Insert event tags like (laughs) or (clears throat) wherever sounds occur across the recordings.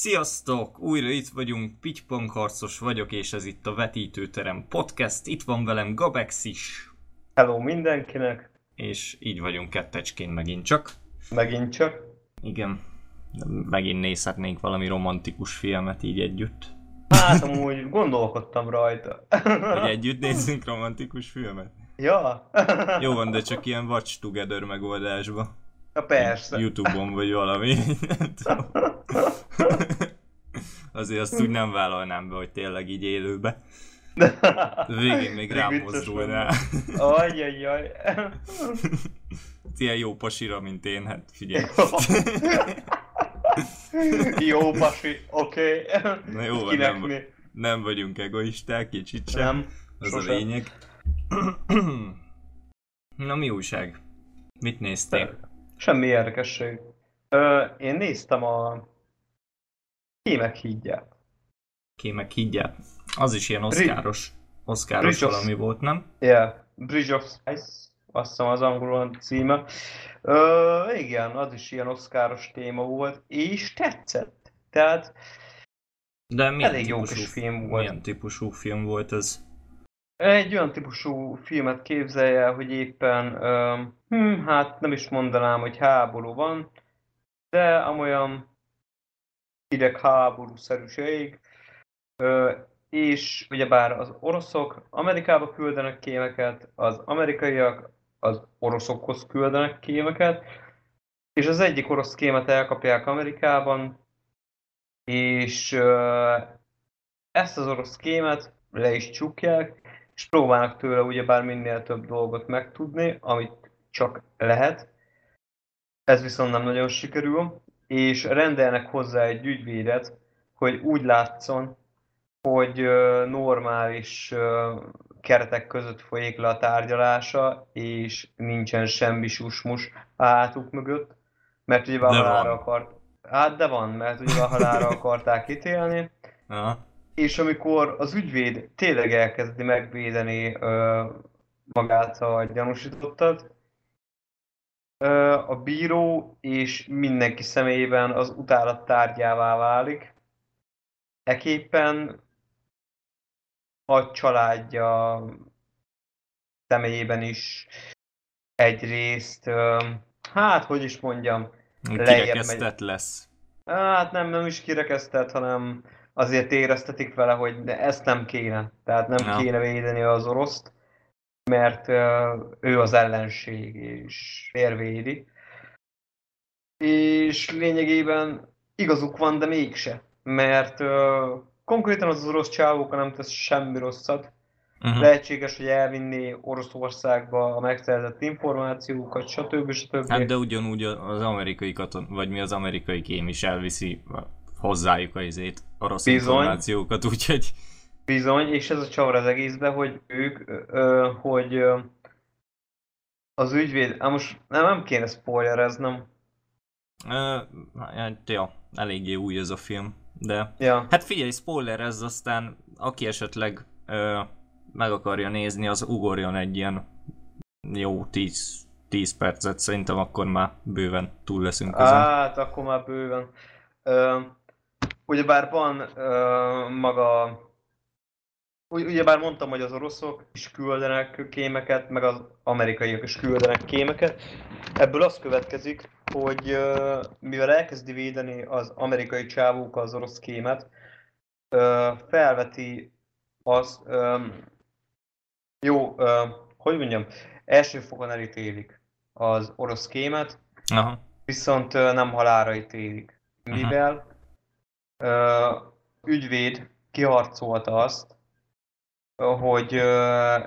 Sziasztok! Újra itt vagyunk, Pitypong harcos vagyok, és ez itt a Vetítőterem Podcast. Itt van velem Gabex is. Hello mindenkinek! És így vagyunk kettecskén megint csak. Megint csak. Igen. Megint nézhetnénk valami romantikus filmet így együtt. Hát amúgy gondolkodtam rajta. Hogy együtt nézzünk romantikus filmet? Ja. Jó van, de csak ilyen Watch Together megoldásba. Ja, persze. Youtube-on vagy valami. (laughs) (laughs) Azért azt úgy nem vállalnám be, hogy tényleg így élőbe. Végén még rám mozdulnál. Ajjajjaj. Ilyen jó pasira, mint én, hát figyelj. (laughs) jó pasi, oké. Okay. Na jó, van, nem, nem vagyunk egoisták, kicsit sem. Nem, Az sosem. a lényeg. (clears throat) Na mi újság? Mit néztél? Semmi érdekesség. Ö, én néztem a Kémek hídját. Kémek hídját. Az is ilyen oszkáros, oszkáros valami of... volt, nem? Yeah, Bridge of Spice, azt hiszem az angolul címe. Ö, igen, az is ilyen oszkáros téma volt, és tetszett. Tehát De milyen elég jó kis film volt. Milyen típusú film volt ez? Egy olyan típusú filmet képzelje el, hogy éppen, hm, hát nem is mondanám, hogy háború van, de amolyan hidegháború-szerűség, és ugyebár az oroszok Amerikába küldenek kémeket, az amerikaiak az oroszokhoz küldenek kémeket, és az egyik orosz kémet elkapják Amerikában, és ezt az orosz kémet le is csukják, és próbálnak tőle ugyebár minél több dolgot megtudni, amit csak lehet. Ez viszont nem nagyon sikerül, és rendelnek hozzá egy ügyvédet, hogy úgy látszon, hogy normális keretek között folyik le a tárgyalása, és nincsen semmi susmus a hátuk mögött, mert ugye a halára akart... Hát de van, mert ugye a halára (laughs) akarták ítélni. Aha. És amikor az ügyvéd tényleg elkezdi megvédeni ö, magát a gyanúsítottat, a bíró és mindenki személyében az utálat tárgyává válik. Eképpen a családja személyében is egyrészt, hát hogy is mondjam, kirekesztett lesz. Hát nem, nem is kirekesztett, hanem azért éreztetik vele, hogy ezt nem kéne. Tehát nem ja. kéne védeni az oroszt mert ő az ellenség, és férvédi. És lényegében igazuk van, de mégse. Mert konkrétan az orosz csávóka nem tesz semmi rosszat. Uh-huh. Lehetséges, hogy elvinni Oroszországba a megszerzett információkat, stb. stb. Hát de ugyanúgy az amerikai katon, vagy mi az amerikai kém is elviszi hozzájuk a izét, orosz Bizony. információkat, úgyhogy Bizony, és ez a csavar az egészben, hogy ők, ö, hogy ö, az ügyvéd, hát most nem, nem kéne spoilereznem. Uh, hát, ja, eléggé új ez a film, de ja. hát figyelj, spoiler ez aztán aki esetleg ö, meg akarja nézni, az ugorjon egy ilyen jó 10, 10 percet, szerintem akkor már bőven túl leszünk ezen. Hát, akkor már bőven. Ö, ugyebár van ö, maga Ugyebár mondtam, hogy az oroszok is küldenek kémeket, meg az amerikaiak is küldenek kémeket. Ebből az következik, hogy mivel elkezdi védeni az amerikai csávók az orosz kémet, felveti az, jó, hogy mondjam, első fokon elítélik az orosz kémet, Aha. viszont nem halára ítélik. Mivel Aha. Ügyvéd kiharcolta azt, hogy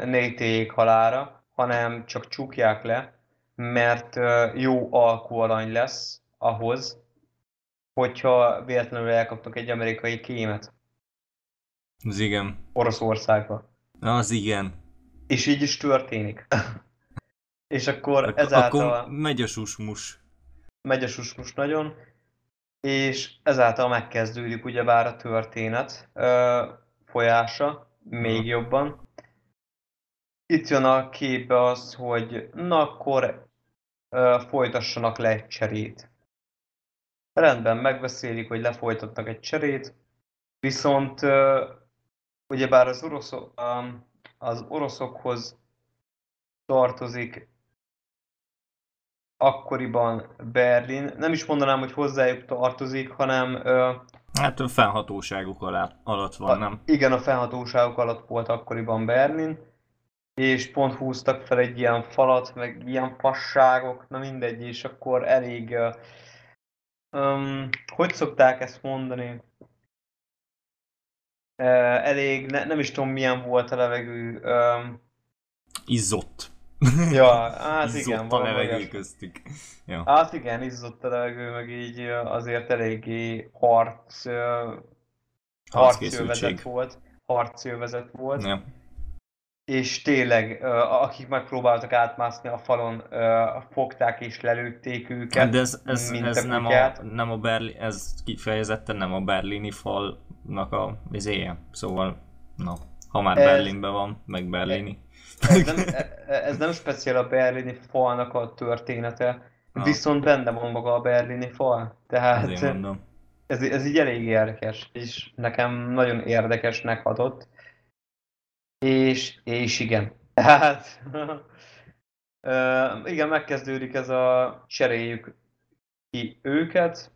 ne ítéljék halára, hanem csak csukják le, mert jó alkualany lesz ahhoz, hogyha véletlenül elkaptak egy amerikai kémet. Az igen. Oroszországba. Az igen. És így is történik. (laughs) és akkor Ak- ezáltal... Akkor megy a susmus. Megy a susmus nagyon, és ezáltal megkezdődik ugyebár a történet ö, folyása, még jobban. Itt jön a képbe az, hogy na akkor uh, folytassanak le egy cserét. rendben megbeszélik, hogy lefolytatnak egy cserét, viszont uh, ugyebár az, oroszok, um, az oroszokhoz tartozik akkoriban Berlin. Nem is mondanám, hogy hozzájuk tartozik, hanem... Uh, hát a fennhatóságuk alá, alatt van, a, nem? Igen, a fennhatóságuk alatt volt akkoriban Berlin, és pont húztak fel egy ilyen falat, meg ilyen passágok, na mindegy, és akkor elég... Uh, um, hogy szokták ezt mondani? Uh, elég, ne, nem is tudom milyen volt a levegő. Um, Izzott. (laughs) Ja, hát igen. a levegő köztük. Ja. Hát igen, izzott a levegő, meg így azért eléggé harc, harcjövezet volt. Harcjövezet volt. Ja. És tényleg, akik megpróbáltak átmászni a falon, fogták és lelőtték őket. De ez, ez, ez nem, a, nem a Berli, ez kifejezetten nem a berlini falnak a vizéje. Szóval, na, ha már ez, Berlinben van, meg berlini. Ez nem, ez nem speciál a berlini falnak a története, ah. viszont benne van maga a berlini fal. Tehát ez, ez így elég érdekes, és nekem nagyon érdekesnek hatott. És, és igen. Tehát (laughs) uh, igen, megkezdődik ez a cseréljük ki őket,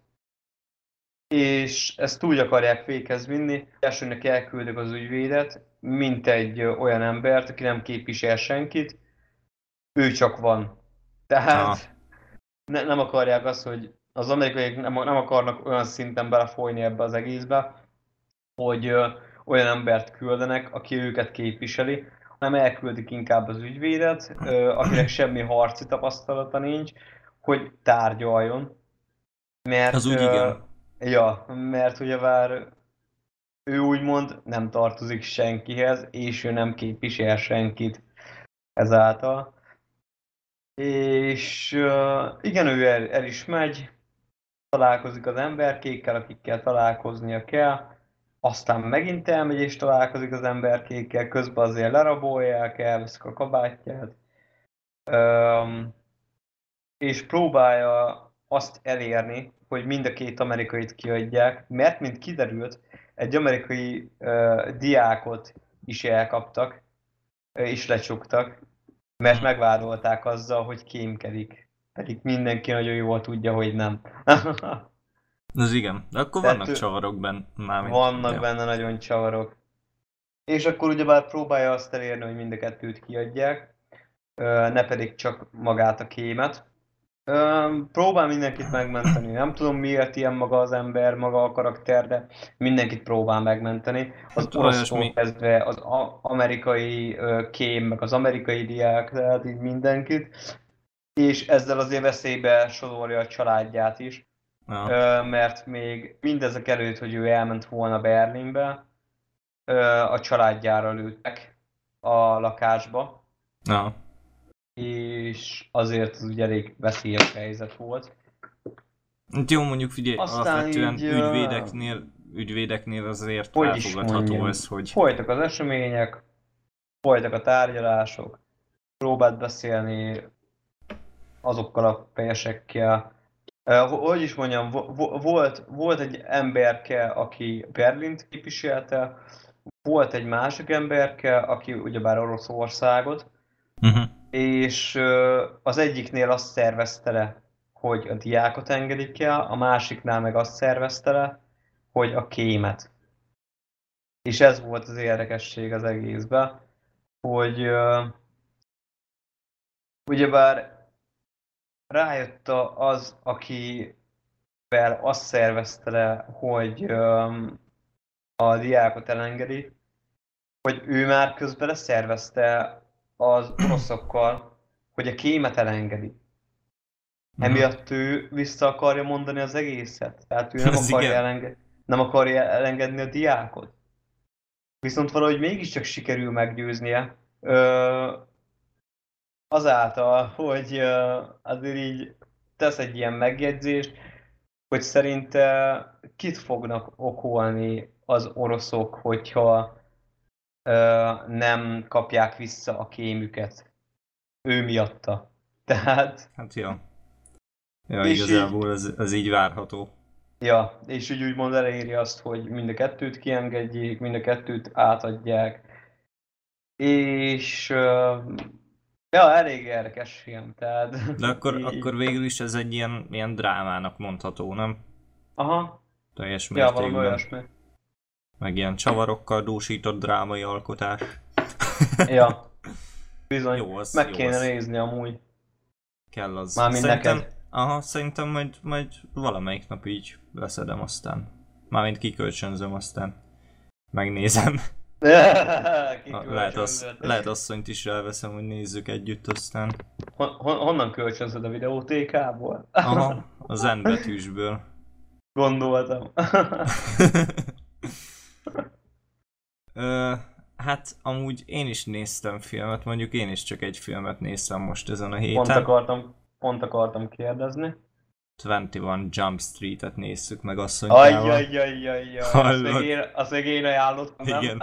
és ezt úgy akarják véghez vinni, elsőnek elküldik az ügyvédet, mint egy olyan embert, aki nem képvisel senkit, ő csak van. Tehát ne, nem akarják azt, hogy az amerikaiak nem, nem akarnak olyan szinten belefolyni ebbe az egészbe, hogy ö, olyan embert küldenek, aki őket képviseli, hanem elküldik inkább az ügyvédet, ö, akinek semmi harci tapasztalata nincs, hogy tárgyaljon. Mert, az úgy ö, igen. Ja, mert ugyebár ő úgymond nem tartozik senkihez, és ő nem képvisel senkit ezáltal. És igen, ő el, el is megy, találkozik az emberkékkel, akikkel találkoznia kell, aztán megint elmegy és találkozik az emberkékkel, közben azért lerabolják, elveszik a kabátját, és próbálja azt elérni, hogy mind a két amerikait kiadják, mert mint kiderült, egy amerikai uh, diákot is elkaptak, is lecsuktak, mert megvádolták azzal, hogy kémkedik. Pedig mindenki nagyon jól tudja, hogy nem. (laughs) Az igen, de akkor Tehát, vannak csavarok benne. Mármint, vannak ja. benne nagyon csavarok. És akkor ugyebár próbálja azt elérni, hogy mind a kettőt kiadják, ne pedig csak magát a kémet. Próbál mindenkit megmenteni. Nem tudom miért ilyen maga az ember, maga a karakter, de mindenkit próbál megmenteni. Az hát, orosztól kezdve az amerikai kém, meg az amerikai diák, tehát így mindenkit. És ezzel azért veszélybe sorolja a családját is. Ja. Mert még mindezek előtt, hogy ő elment volna Berlinbe, a családjára lőttek a lakásba. Ja és azért az ugye elég veszélyes helyzet volt. Hát jó, mondjuk figyelj, Aztán alapvetően így, ügyvédeknél, ügyvédeknél azért hogy elfogadható ez, hogy... Folytak az események, folytak a tárgyalások, próbált beszélni azokkal a persekkel. Hogy is mondjam, volt, volt egy emberke, aki Berlint képviselte, volt egy másik emberke, aki ugyebár Oroszországot, uh-huh és az egyiknél azt szervezte le, hogy a diákot engedik el, a másiknál meg azt szervezte le, hogy a kémet. És ez volt az érdekesség az egészben, hogy ugyebár rájött az, akivel azt szervezte le, hogy a diákot elengedi, hogy ő már közben leszervezte az oroszokkal, hogy a kémet elengedi. Emiatt ő vissza akarja mondani az egészet. Tehát ő nem (laughs) akarja, elenged, nem akarja elengedni a diákot. Viszont valahogy mégiscsak sikerül meggyőznie. Ö, azáltal, hogy ö, azért így tesz egy ilyen megjegyzést, hogy szerinte kit fognak okolni az oroszok, hogyha nem kapják vissza a kémüket. Ő miatta. (laughs) Tehát... Hát ja. Ja, igazából ez, ez így várható. Ja, és úgy úgymond eléri azt, hogy mind a kettőt kiengedjék, mind a kettőt átadják. És ja, elég érdekes film, tehát... (laughs) De akkor, így... akkor végül is ez egy ilyen, ilyen drámának mondható, nem? Aha. Teljes mértékben. Ja, valami olyasmi. Meg ilyen csavarokkal dúsított drámai alkotás. ja. (laughs) Bizony. Jó, az, Meg jó, kéne az. nézni amúgy. Kell az. Mármint szerintem, neked. Aha, szerintem majd, majd valamelyik nap így leszedem aztán. Mármint kikölcsönzöm aztán. Megnézem. (laughs) lehet, az, lehet asszonyt is elveszem, hogy nézzük együtt aztán. Hon, hon, honnan kölcsönzöd a videótékából? Aha, (laughs) a zen betűsből. Gondoltam. Ö, hát amúgy én is néztem filmet, mondjuk én is csak egy filmet néztem most ezen a héten. Pont akartam, pont akartam kérdezni. 21 Jump Street-et nézzük meg asszonykával. Ajjajjajjajjaj, azt Hallod? még én, azt még én ajánlottam, nem? Igen.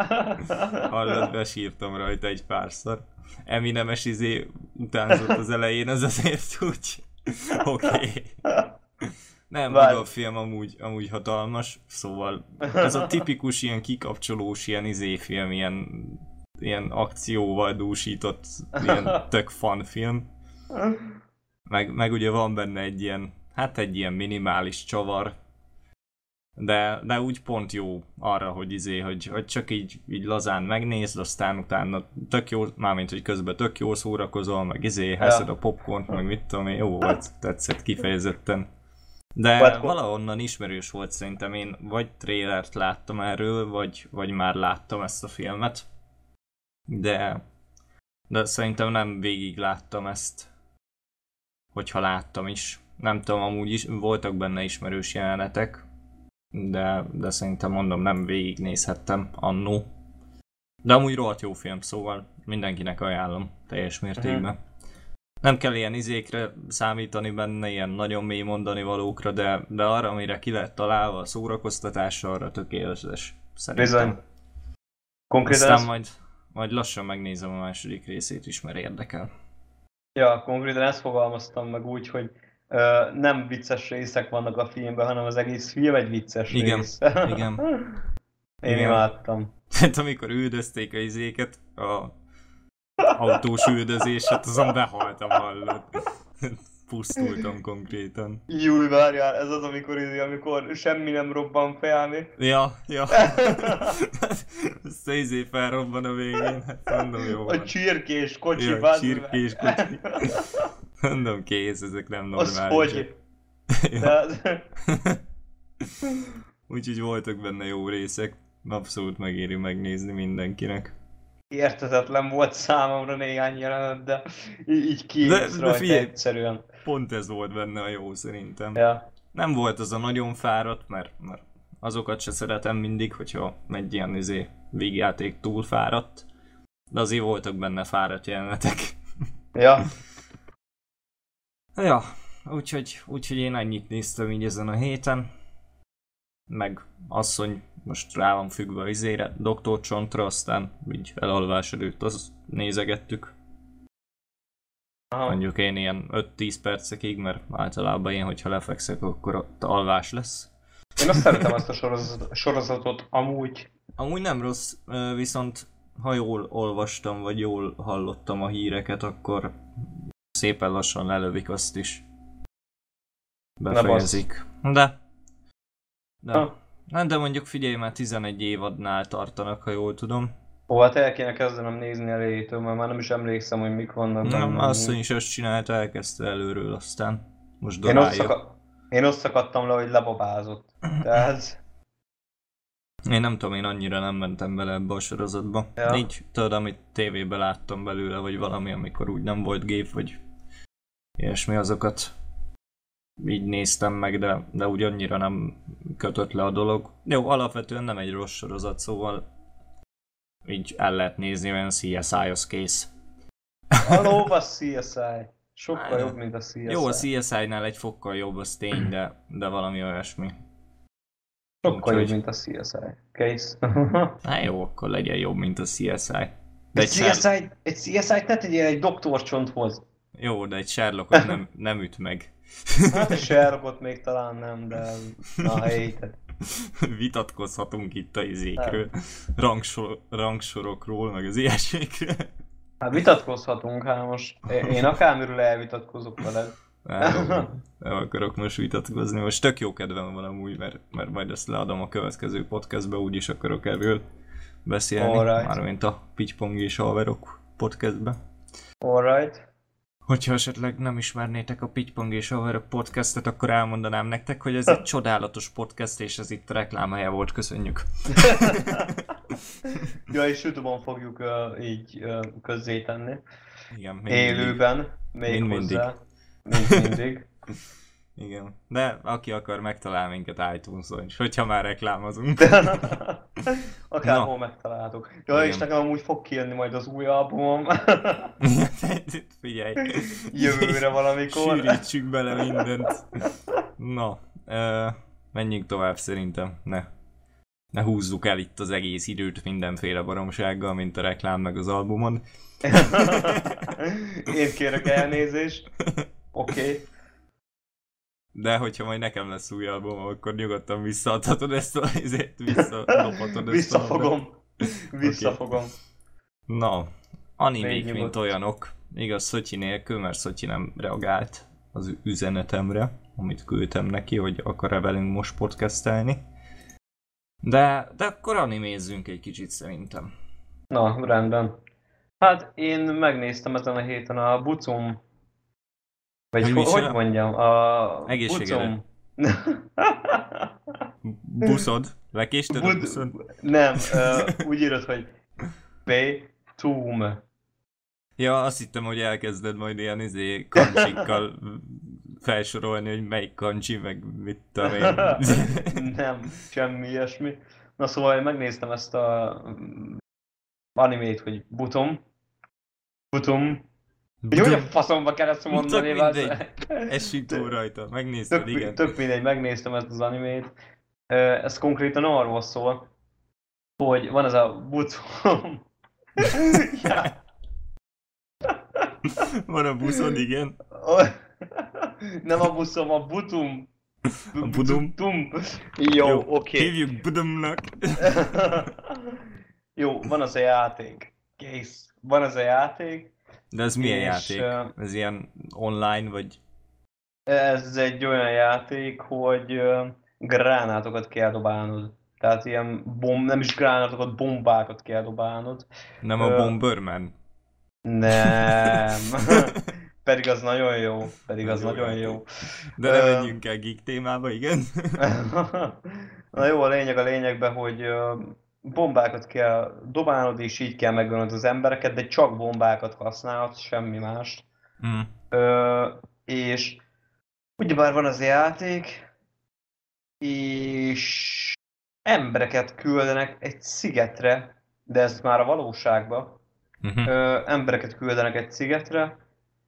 Hallod, besírtam rajta egy párszor. Eminemes izé utánzott az elején, az azért úgy... (laughs) Oké. Okay. (laughs) Nem, Várj. maga a film amúgy, amúgy hatalmas, szóval ez a tipikus ilyen kikapcsolós, ilyen izéfilm, ilyen, ilyen akcióval dúsított, ilyen (laughs) tök fun film. Meg, meg ugye van benne egy ilyen, hát egy ilyen minimális csavar, de, de úgy pont jó arra, hogy izé, hogy, hogy csak így, így lazán megnézd, aztán utána tök jó, mármint, hogy közben tök jó szórakozol, meg izé, heszed a popcornt, meg mit tudom én, jó volt, tetszett kifejezetten. De Vagy- valahonnan ismerős volt szerintem, én vagy trélert láttam erről, vagy, vagy már láttam ezt a filmet. De, de szerintem nem végig láttam ezt, hogyha láttam is. Nem tudom, amúgy is voltak benne ismerős jelenetek, de, de szerintem mondom, nem végignézhettem annó. De amúgy rohadt jó film, szóval mindenkinek ajánlom teljes mértékben. Nem kell ilyen izékre számítani benne, ilyen nagyon mély mondani valókra, de, de arra, amire ki lett találva a szórakoztatásra, arra tökéletes. Szerintem. Bizony. Konkrétan, Aztán ezt, majd, majd lassan megnézem a második részét is, mert érdekel. ja, konkrétan ezt fogalmaztam meg úgy, hogy ö, nem vicces részek vannak a filmben, hanem az egész film egy vicces Igen, rész. igen. (laughs) Én Igen. imádtam. Tehát amikor üldözték a izéket, a autós üldözéset, azon behaltam, hallod. Pusztultam konkrétan. Júj, várjál, ez az, amikor, izé, amikor semmi nem robban fel? Ja, ja. A izé felrobban a végén, hát mondom jó A van. csirkés kocsi, Ja, bazd csirkés kocsi. Mondom kész, ezek nem Az normálisak. hogy? Ja. Úgyhogy voltak benne jó részek. Abszolút megéri megnézni mindenkinek. Értetetlen volt számomra néhány jelenet, de így, kiégsz De- de figyelj. egyszerűen. Pont ez volt benne a jó szerintem. Ja. Nem volt az a nagyon fáradt, mert, mert azokat se szeretem mindig, hogyha egy ilyen izé, vígjáték túl fáradt. De azért voltak benne fáradt jelenetek. (laughs) Ja. Ja, úgyhogy, úgyhogy én ennyit néztem így ezen a héten. Meg asszony most rá van függve a izére, Dr. Csontra, aztán így elalvás előtt azt nézegettük. Aha. Mondjuk én ilyen 5-10 percekig, mert általában én, hogyha lefekszek, akkor ott alvás lesz. Én azt szeretem azt a sorozat, sorozatot amúgy. Amúgy nem rossz, viszont ha jól olvastam, vagy jól hallottam a híreket, akkor szépen lassan lelövik azt is. Befejezik. De. De. Ha. Nem, de mondjuk figyelj, már 11 évadnál tartanak, ha jól tudom. Ó, hát el kéne kezdenem nézni elejétől, mert már nem is emlékszem, hogy mik vannak Nem, asszony is azt csinálta, elkezdte előről, aztán most Én ott, dobálja. szaka... Én ott szakadtam le, hogy lebabázott. (clears throat) Tehát, Én nem tudom, én annyira nem mentem bele ebbe a sorozatba. Ja. Így tudod, amit tévében láttam belőle, vagy valami, amikor úgy nem volt gép, vagy ilyesmi azokat így néztem meg, de, de úgy annyira nem kötött le a dolog. Jó, alapvetően nem egy rossz sorozat, szóval így el lehet nézni, olyan CSI-hoz kész. lóv a CSI. Sokkal jobb, mint a CSI. Jó, a CSI-nál egy fokkal jobb, az tény, de, de valami olyasmi. Sokkal jobb, mint a CSI. Kész. (laughs) Hát jó, akkor legyen jobb, mint a CSI. De egy CSI, egy CSI-t ne tegyél egy doktorcsonthoz. Jó, de egy Sherlockot nem, nem üt meg. Hát a Sherlockot még talán nem, de a helyét. Vitatkozhatunk itt a izékről, rangsor, rangsorokról, meg az ilyesmikről. Hát vitatkozhatunk, hát most én akármiről elvitatkozok veled. Nem, nem akarok most vitatkozni. Most tök jó kedvem van amúgy, mert, mert majd ezt leadom a következő podcastbe, úgyis akarok erről beszélni. Alright. Mármint a Pitchpong és Haverok podcastbe. Alright. Hogyha esetleg nem ismernétek a Pitchpong és Haverok podcastet, akkor elmondanám nektek, hogy ez egy (laughs) csodálatos podcast, és ez itt reklámhelye volt, köszönjük. (laughs) ja, és Youtube-on fogjuk uh, így uh, közzétenni. Igen, még mindig. Élőben, még Mind hozzá. Mint mindig. (laughs) Igen. De aki akar, megtalál minket iTunes-on is, hogyha már reklámozunk. (laughs) Akárhol megtaláltuk. Ja, Igen. és nekem amúgy fog kijönni majd az új albumom. (laughs) Figyelj. Jövőre valamikor. Sűrítsük bele mindent. Na, ö, menjünk tovább szerintem. Ne. Ne húzzuk el itt az egész időt mindenféle baromsággal, mint a reklám meg az albumon. (laughs) Én kérek elnézést. Oké. Okay. De hogyha majd nekem lesz új album, akkor nyugodtan visszaadhatod ezt a ezért visszalophatod ezt Visszafogom. Visszafogom. Na, animék, Még mint nyugodt. olyanok. Igaz, Szotyi nélkül, mert Szotyi nem reagált az üzenetemre, amit küldtem neki, hogy akar-e velünk most podcastelni. De, de akkor animézzünk egy kicsit szerintem. Na, rendben. Hát én megnéztem ezen a héten a Bucum. Vagy Hogy mit hogy mondjam? A Egészségedre. (laughs) Buszod? Lekésted a Bud- buszod? Nem, (laughs) uh, úgy írod, hogy Betum. Ja, azt hittem, hogy elkezded majd ilyen izé kancsikkal felsorolni, hogy melyik kancsi, meg mit tudom én. (laughs) Nem, semmi ilyesmi. Na szóval én megnéztem ezt a mm, animét, hogy Butum. Butum. Hogy hogy a faszomba kell ezt mondani? Vársz? mindegy. Essünk túl rajta. Megnézted, Tök, igen. tök mindegy, megnéztem ezt az animét. Ez konkrétan arról szól, hogy van ez a ja. Van a buszod, igen. Nem a buszom, a butum. A budum? Tum. Jó, Jó, oké. Hívjuk Budumnak. Jó, van az a játék. Kész. Van az a játék. De ez milyen És, játék? Ez ilyen online, vagy... Ez egy olyan játék, hogy gránátokat kell dobálnod. Tehát ilyen bomb, nem is gránátokat, bombákat kell dobálnod. Nem a Bomberman? Nem. (laughs) (laughs) Pedig az nagyon jó. Pedig az Nagyon nagyon jó. De ne menjünk el geek témába, igen? (laughs) Na jó, a lényeg a lényegben, hogy bombákat kell dobálnod, és így kell megölnöd az embereket, de csak bombákat használhatsz, semmi más. Mm. Ö, és ugyebár van az játék, és embereket küldenek egy szigetre, de ez már a valóságban, Mhm. ö, embereket küldenek egy szigetre,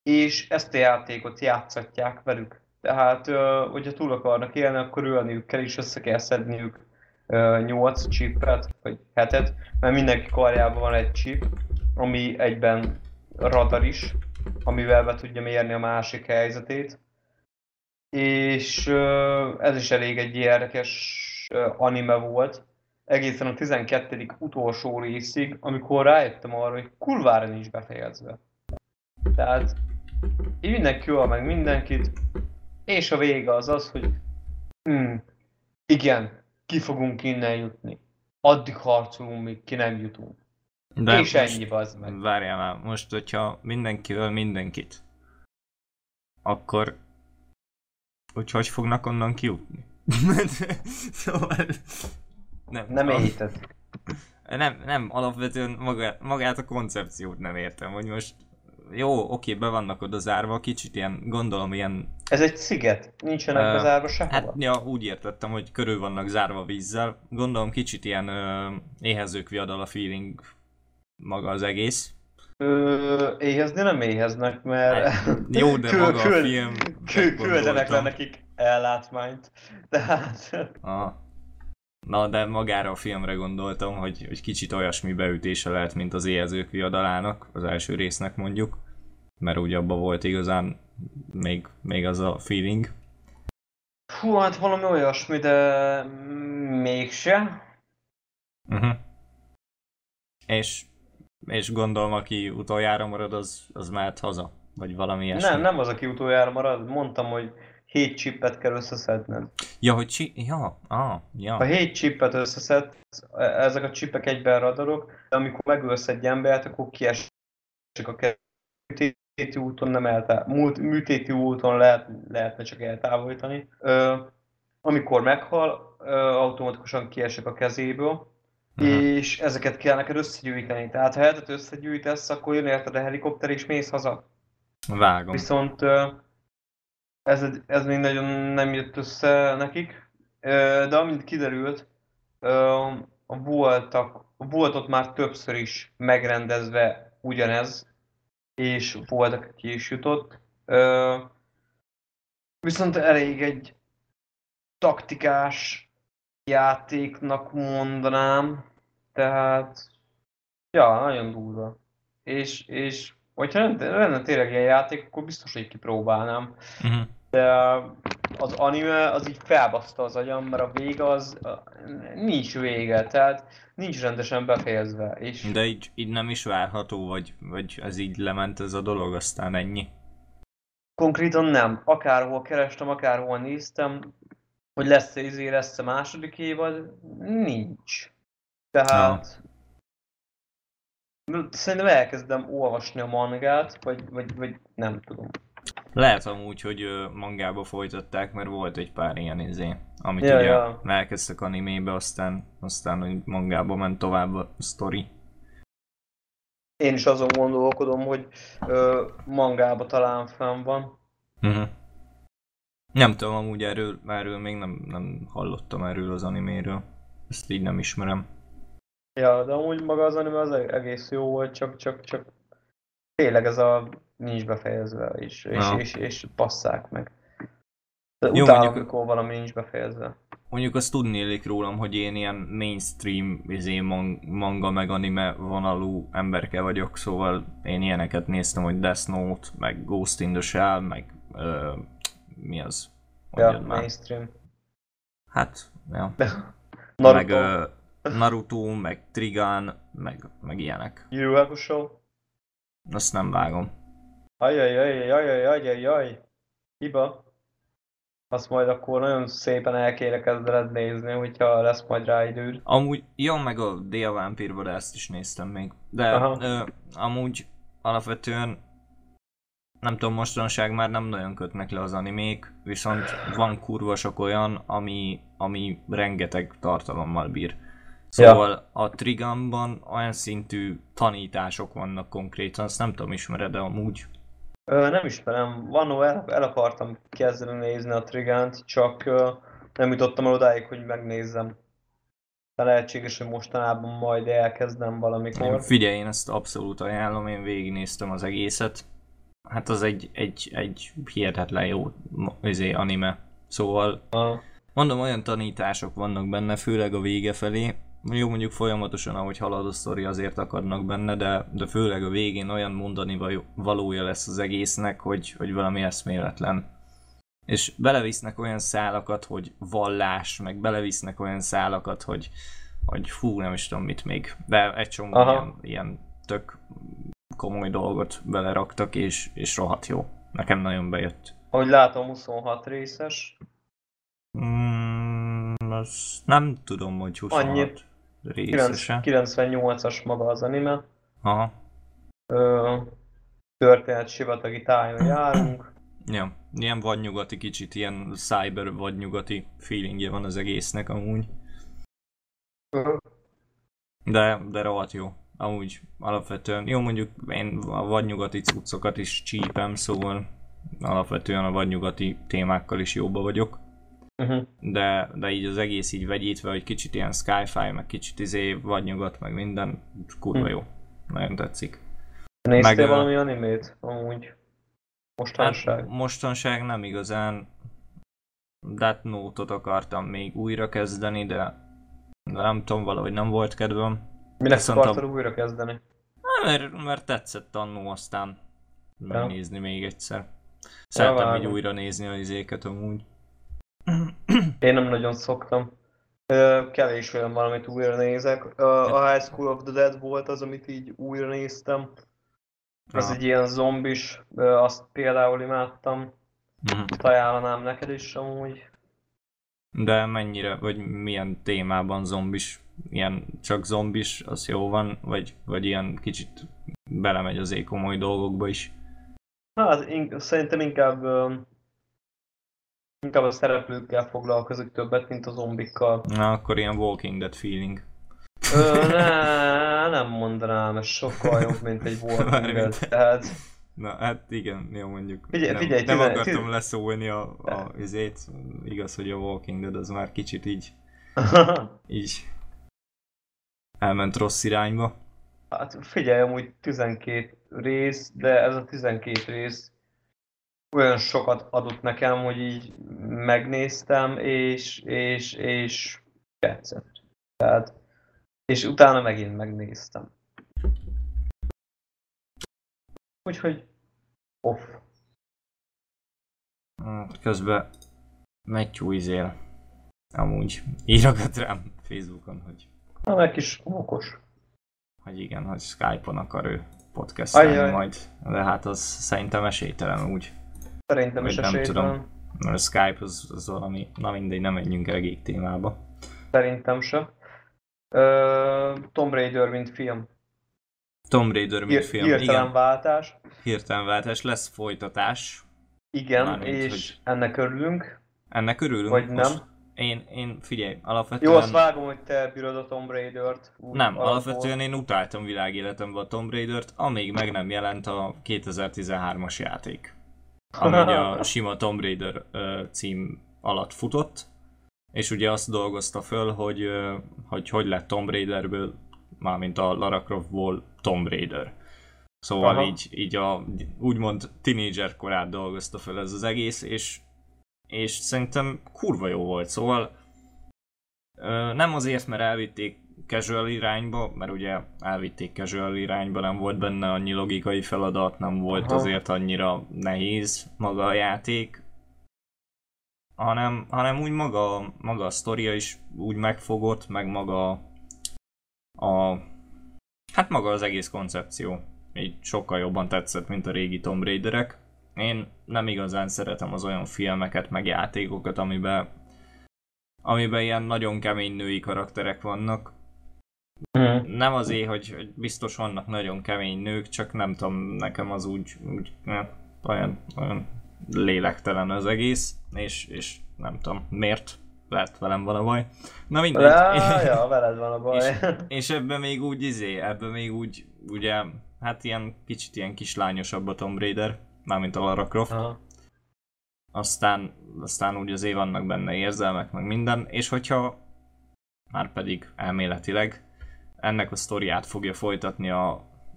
és ezt a játékot játszatják velük. Tehát, ö, hogyha túl akarnak élni, akkor ölniük kell, és össze kell szedniük 8 chipet, vagy 7 mert mindenki karjában van egy chip, ami egyben radar is, amivel be tudja mérni a másik helyzetét. És ez is elég egy érdekes anime volt, egészen a 12. utolsó részig, amikor rájöttem arra, hogy kurvára nincs befejezve. Tehát így mindenki öl meg mindenkit, és a vége az az, hogy hm, igen, ki fogunk innen jutni. Addig harcolunk, míg ki nem jutunk. De és ennyi, bazd meg. Várjál már, most, hogyha mindenkivel mindenkit, akkor hogy hogy fognak onnan kijutni? (laughs) szóval... Nem, Nem érted. Nem, nem, alapvetően maga, magát a koncepciót nem értem, hogy most jó, oké, be vannak oda zárva, kicsit ilyen, gondolom ilyen, Ez egy sziget, nincsenek Ö, bezárva sehova. hát ja, úgy értettem, hogy körül vannak zárva vízzel, gondolom kicsit ilyen ö, éhezők viadal a feeling maga az egész. Ö, éhezni nem éheznek, mert... Hát, (laughs) jó, de maga a film, kül- küldenek le nekik ellátmányt. Tehát... Aha. Na, de magára a filmre gondoltam, hogy, hogy kicsit olyasmi beütése lehet, mint az éhezők viadalának, az első résznek mondjuk. Mert úgy abban volt igazán még, még az a feeling. Hú, hát valami olyasmi, de mégse. Uh-huh. És, és gondolom, aki utoljára marad, az, az mehet haza? Vagy valami ilyesmi? Nem, nem az, aki utoljára marad. Mondtam, hogy 7 chippet kell összeszedned. Ja, hogy csi... Ja, ah, ja. Ha 7 chippet összeszed, ezek a chipek egyben radarok, de amikor megölsz egy embert, akkor kiesik a műtéti úton nem eltá... műtéti úton lehet, lehetne csak eltávolítani. Ö, amikor meghal, ö, automatikusan kiesik a kezéből, Uh-huh. és ezeket kell neked összegyűjteni. Tehát ha hetet összegyűjtesz, akkor jön érted a helikopter és mész haza. Vágom. Viszont ez, ez még nagyon nem jött össze nekik, de amint kiderült, voltak, volt ott már többször is megrendezve ugyanez, és voltak, aki is jutott. Viszont elég egy taktikás játéknak mondanám, tehát ja, nagyon durva. És, és hogyha lenne tényleg ilyen játék, akkor biztos, hogy kipróbálnám. Uh-huh. De az anime az így felbaszta az agyam, mert a vége az nincs vége, tehát nincs rendesen befejezve. És... De így, így nem is várható, vagy, vagy ez így lement ez a dolog, aztán ennyi? Konkrétan nem. Akárhol kerestem, akárhol néztem, hogy lesz-e izé, lesz-e második évad, nincs. Tehát... Ja Szerintem elkezdem olvasni a mangát, vagy, vagy, vagy nem tudom. Lehet amúgy, hogy mangába folytatták, mert volt egy pár ilyen izé, amit ja, ugye ja. elkezdtek animébe, aztán, aztán hogy mangába ment tovább a sztori. Én is azon gondolkodom, hogy ö, mangába talán fenn van. Uh-huh. Nem tudom, amúgy erről, erről még nem, nem hallottam erről az animéről. Ezt így nem ismerem. Ja, de amúgy maga az anime az egész jó volt, csak, csak, csak tényleg ez a nincs befejezve, és, és, és, és, és passzák meg. De jó, utálom, mondjuk, amikor valami nincs befejezve. Mondjuk azt tudnélik rólam, hogy én ilyen mainstream izé, manga meg anime vonalú emberke vagyok, szóval én ilyeneket néztem, hogy Death Note, meg Ghost in the Shell, meg ö, mi az? Mondjad ja, már. mainstream. Hát, ja. (laughs) Naruto. Meg, ö, Naruto, meg Trigan, meg, meg ilyenek. Yu Hakusho? Azt nem vágom. Ajaj, ajaj, ajaj, ajaj, ajaj. Hiba. Azt majd akkor nagyon szépen el kéne kezdened nézni, hogyha lesz majd rá. Amúgy, ja, meg a Dia Vampire ezt is néztem még. De amúgy alapvetően nem tudom, mostanság már nem nagyon kötnek az animék, viszont van kurva sok olyan, ami, ami rengeteg tartalommal bír. Szóval ja. a Trigamban olyan szintű tanítások vannak konkrétan, azt nem tudom, ismered de amúgy? Ö, nem ismerem. Van, el, el akartam kezdeni nézni a Trigant, csak ö, nem jutottam el odáig, hogy megnézzem. De lehetséges, hogy mostanában majd elkezdem valamikor. Én, figyelj, én ezt abszolút ajánlom, én végignéztem az egészet. Hát az egy, egy, egy hihetetlen jó izé, anime. Szóval, ah. mondom, olyan tanítások vannak benne, főleg a vége felé, jó, mondjuk folyamatosan, ahogy halad a sztori, azért akadnak benne, de, de főleg a végén olyan mondani valója lesz az egésznek, hogy, hogy valami eszméletlen. És belevisznek olyan szálakat, hogy vallás, meg belevisznek olyan szálakat, hogy, hogy fú, nem is tudom mit még. De egy csomó ilyen, ilyen tök komoly dolgot beleraktak, és, és rohadt jó. Nekem nagyon bejött. Hogy látom, 26 részes. Mm, azt nem tudom, hogy 26. Annyit, részese. 98-as maga az anime. Aha. Ö, történet sivatagi tájon járunk. Ja, ilyen vadnyugati kicsit, ilyen cyber vadnyugati feelingje van az egésznek amúgy. De, de rohadt jó. Amúgy alapvetően, jó mondjuk én a vadnyugati cuccokat is csípem, szóval alapvetően a vadnyugati témákkal is jóba vagyok. Uh-huh. De, de így az egész így vegyítve, hogy kicsit ilyen sci-fi, meg kicsit izé vagy nyugat, meg minden, kurva uh-huh. jó. Nagyon tetszik. Néztél meg, valami animét amúgy? Mostanság? Hát, mostanság nem igazán. Death Note-ot akartam még újra kezdeni, de, de nem tudom, valahogy nem volt kedvem. Minek Viszont akartad a... újra kezdeni? mert, mert tetszett annó, aztán megnézni ja. még egyszer. Szeretem így újra nézni a izéket amúgy. (clears throat) Én nem nagyon szoktam. Kevés olyan van, amit újra nézek. A High School of the Dead volt az, amit így újra néztem. Az Ah. egy ilyen zombis, azt például imádtam. Azt ajánlanám neked is amúgy. De mennyire, vagy milyen témában zombis? Ilyen csak zombis, az jó van, vagy, vagy ilyen kicsit belemegy az komoly dolgokba is. Hát in- szerintem inkább ö, inkább a szereplőkkel foglalkozik többet, mint a zombikkal. Na, akkor ilyen Walking Dead feeling. Ö, ne, nem mondanám, ez sokkal jobb, mint egy (laughs) Walking Dead. Tehát Na, hát igen, jó mondjuk. Figyelj- nem, figyelj, nem tizen- akartam tizen- leszólni a, a izét. Igaz, hogy a Walking Dead az már kicsit így, (laughs) így elment rossz irányba. Hát figyelj, amúgy 12 rész, de ez a 12 rész olyan sokat adott nekem, hogy így megnéztem, és, és, és tetszett. Tehát, és utána megint megnéztem. Úgyhogy off. Ah, Közben Matthew izél. Amúgy írogat rám Facebookon, hogy, Na, meg kis okos. hogy igen, hogy Skype-on akar ő podcastelni majd. De hát az szerintem esélytelen úgy. Szerintem is nem tudom. Mert a Skype az, az valami, na mindegy, nem menjünk el geek témába. Szerintem se. Ö, Tomb Raider, mint film. Tomb Raider, mint Hir- film. Hirtelen Igen, váltás. hirtelen váltás, lesz folytatás. Igen, Mármint, és hogy- ennek örülünk. Ennek örülünk. Vagy Most nem. Én, én figyelj, alapvetően... Jó, azt vágom, hogy te bírod a Tomb Raider-t. Nem, alapból. alapvetően én utáltam világéletemben a Tomb Raider-t, amíg meg nem jelent a 2013-as játék. Ami ugye a sima Tomb Raider cím alatt futott, és ugye azt dolgozta föl, hogy hogy, hogy lett Tomb Raiderből, mármint a Lara Croftból Tomb Raider. Szóval Aha. így, így a úgymond tinédzser korát dolgozta föl ez az egész, és, és szerintem kurva jó volt, szóval nem azért, mert elvitték casual irányba, mert ugye elvitték casual irányba, nem volt benne annyi logikai feladat, nem volt Aha. azért annyira nehéz maga a játék, hanem, hanem úgy maga, maga a sztoria is úgy megfogott, meg maga a... Hát maga az egész koncepció. Így sokkal jobban tetszett, mint a régi Tomb Raiderek. Én nem igazán szeretem az olyan filmeket, meg játékokat, amiben amiben ilyen nagyon kemény női karakterek vannak. Nem azért, hogy, hogy biztos vannak nagyon kemény nők, csak nem tudom, nekem az úgy, úgy ne, olyan, olyan lélektelen az egész, és, és nem tudom, miért lehet velem van a baj. Na mindegy. Ja, ja, veled van a baj. És ebben még úgy izé, ebben még úgy, ugye, hát ilyen kicsit ilyen kislányosabb a Tomb Raider, mármint a Lara Croft Aha. aztán, aztán úgy azért vannak benne érzelmek, meg minden, és hogyha már pedig elméletileg ennek a sztoriát fogja folytatni a,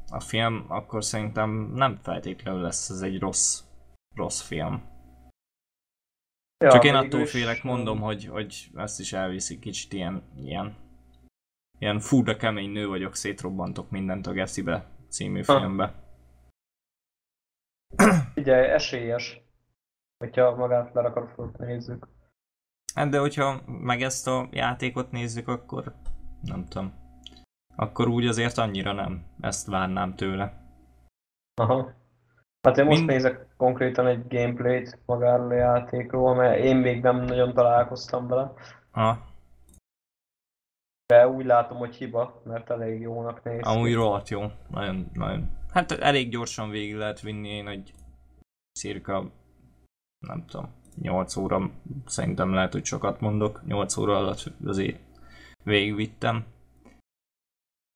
a film, akkor szerintem nem feltétlenül lesz ez egy rossz, rossz film. Ja, Csak én attól is, félek, mondom, hogy, hogy ezt is elviszik kicsit ilyen, ilyen, ilyen fú, de kemény nő vagyok, szétrobbantok mindent a geszibe című Ha. filmbe. Figyelj, esélyes. Hogyha magát Croft nézzük. Hát de hogyha meg ezt a játékot nézzük, akkor nem tudom. Akkor úgy azért annyira nem. Ezt várnám tőle. Aha. Hát én most Mind- nézek konkrétan egy gameplayt magáról a játékról, mert én még nem nagyon találkoztam vele. Ha, De úgy látom, hogy hiba, mert elég jónak néz ki. amúgy rohadt jó. Nagyon, nagyon. Hát elég gyorsan végig lehet vinni. Én egy cirka, nem tudom, 8 óra, szerintem lehet, hogy sokat mondok. 8 óra alatt azért végigvittem.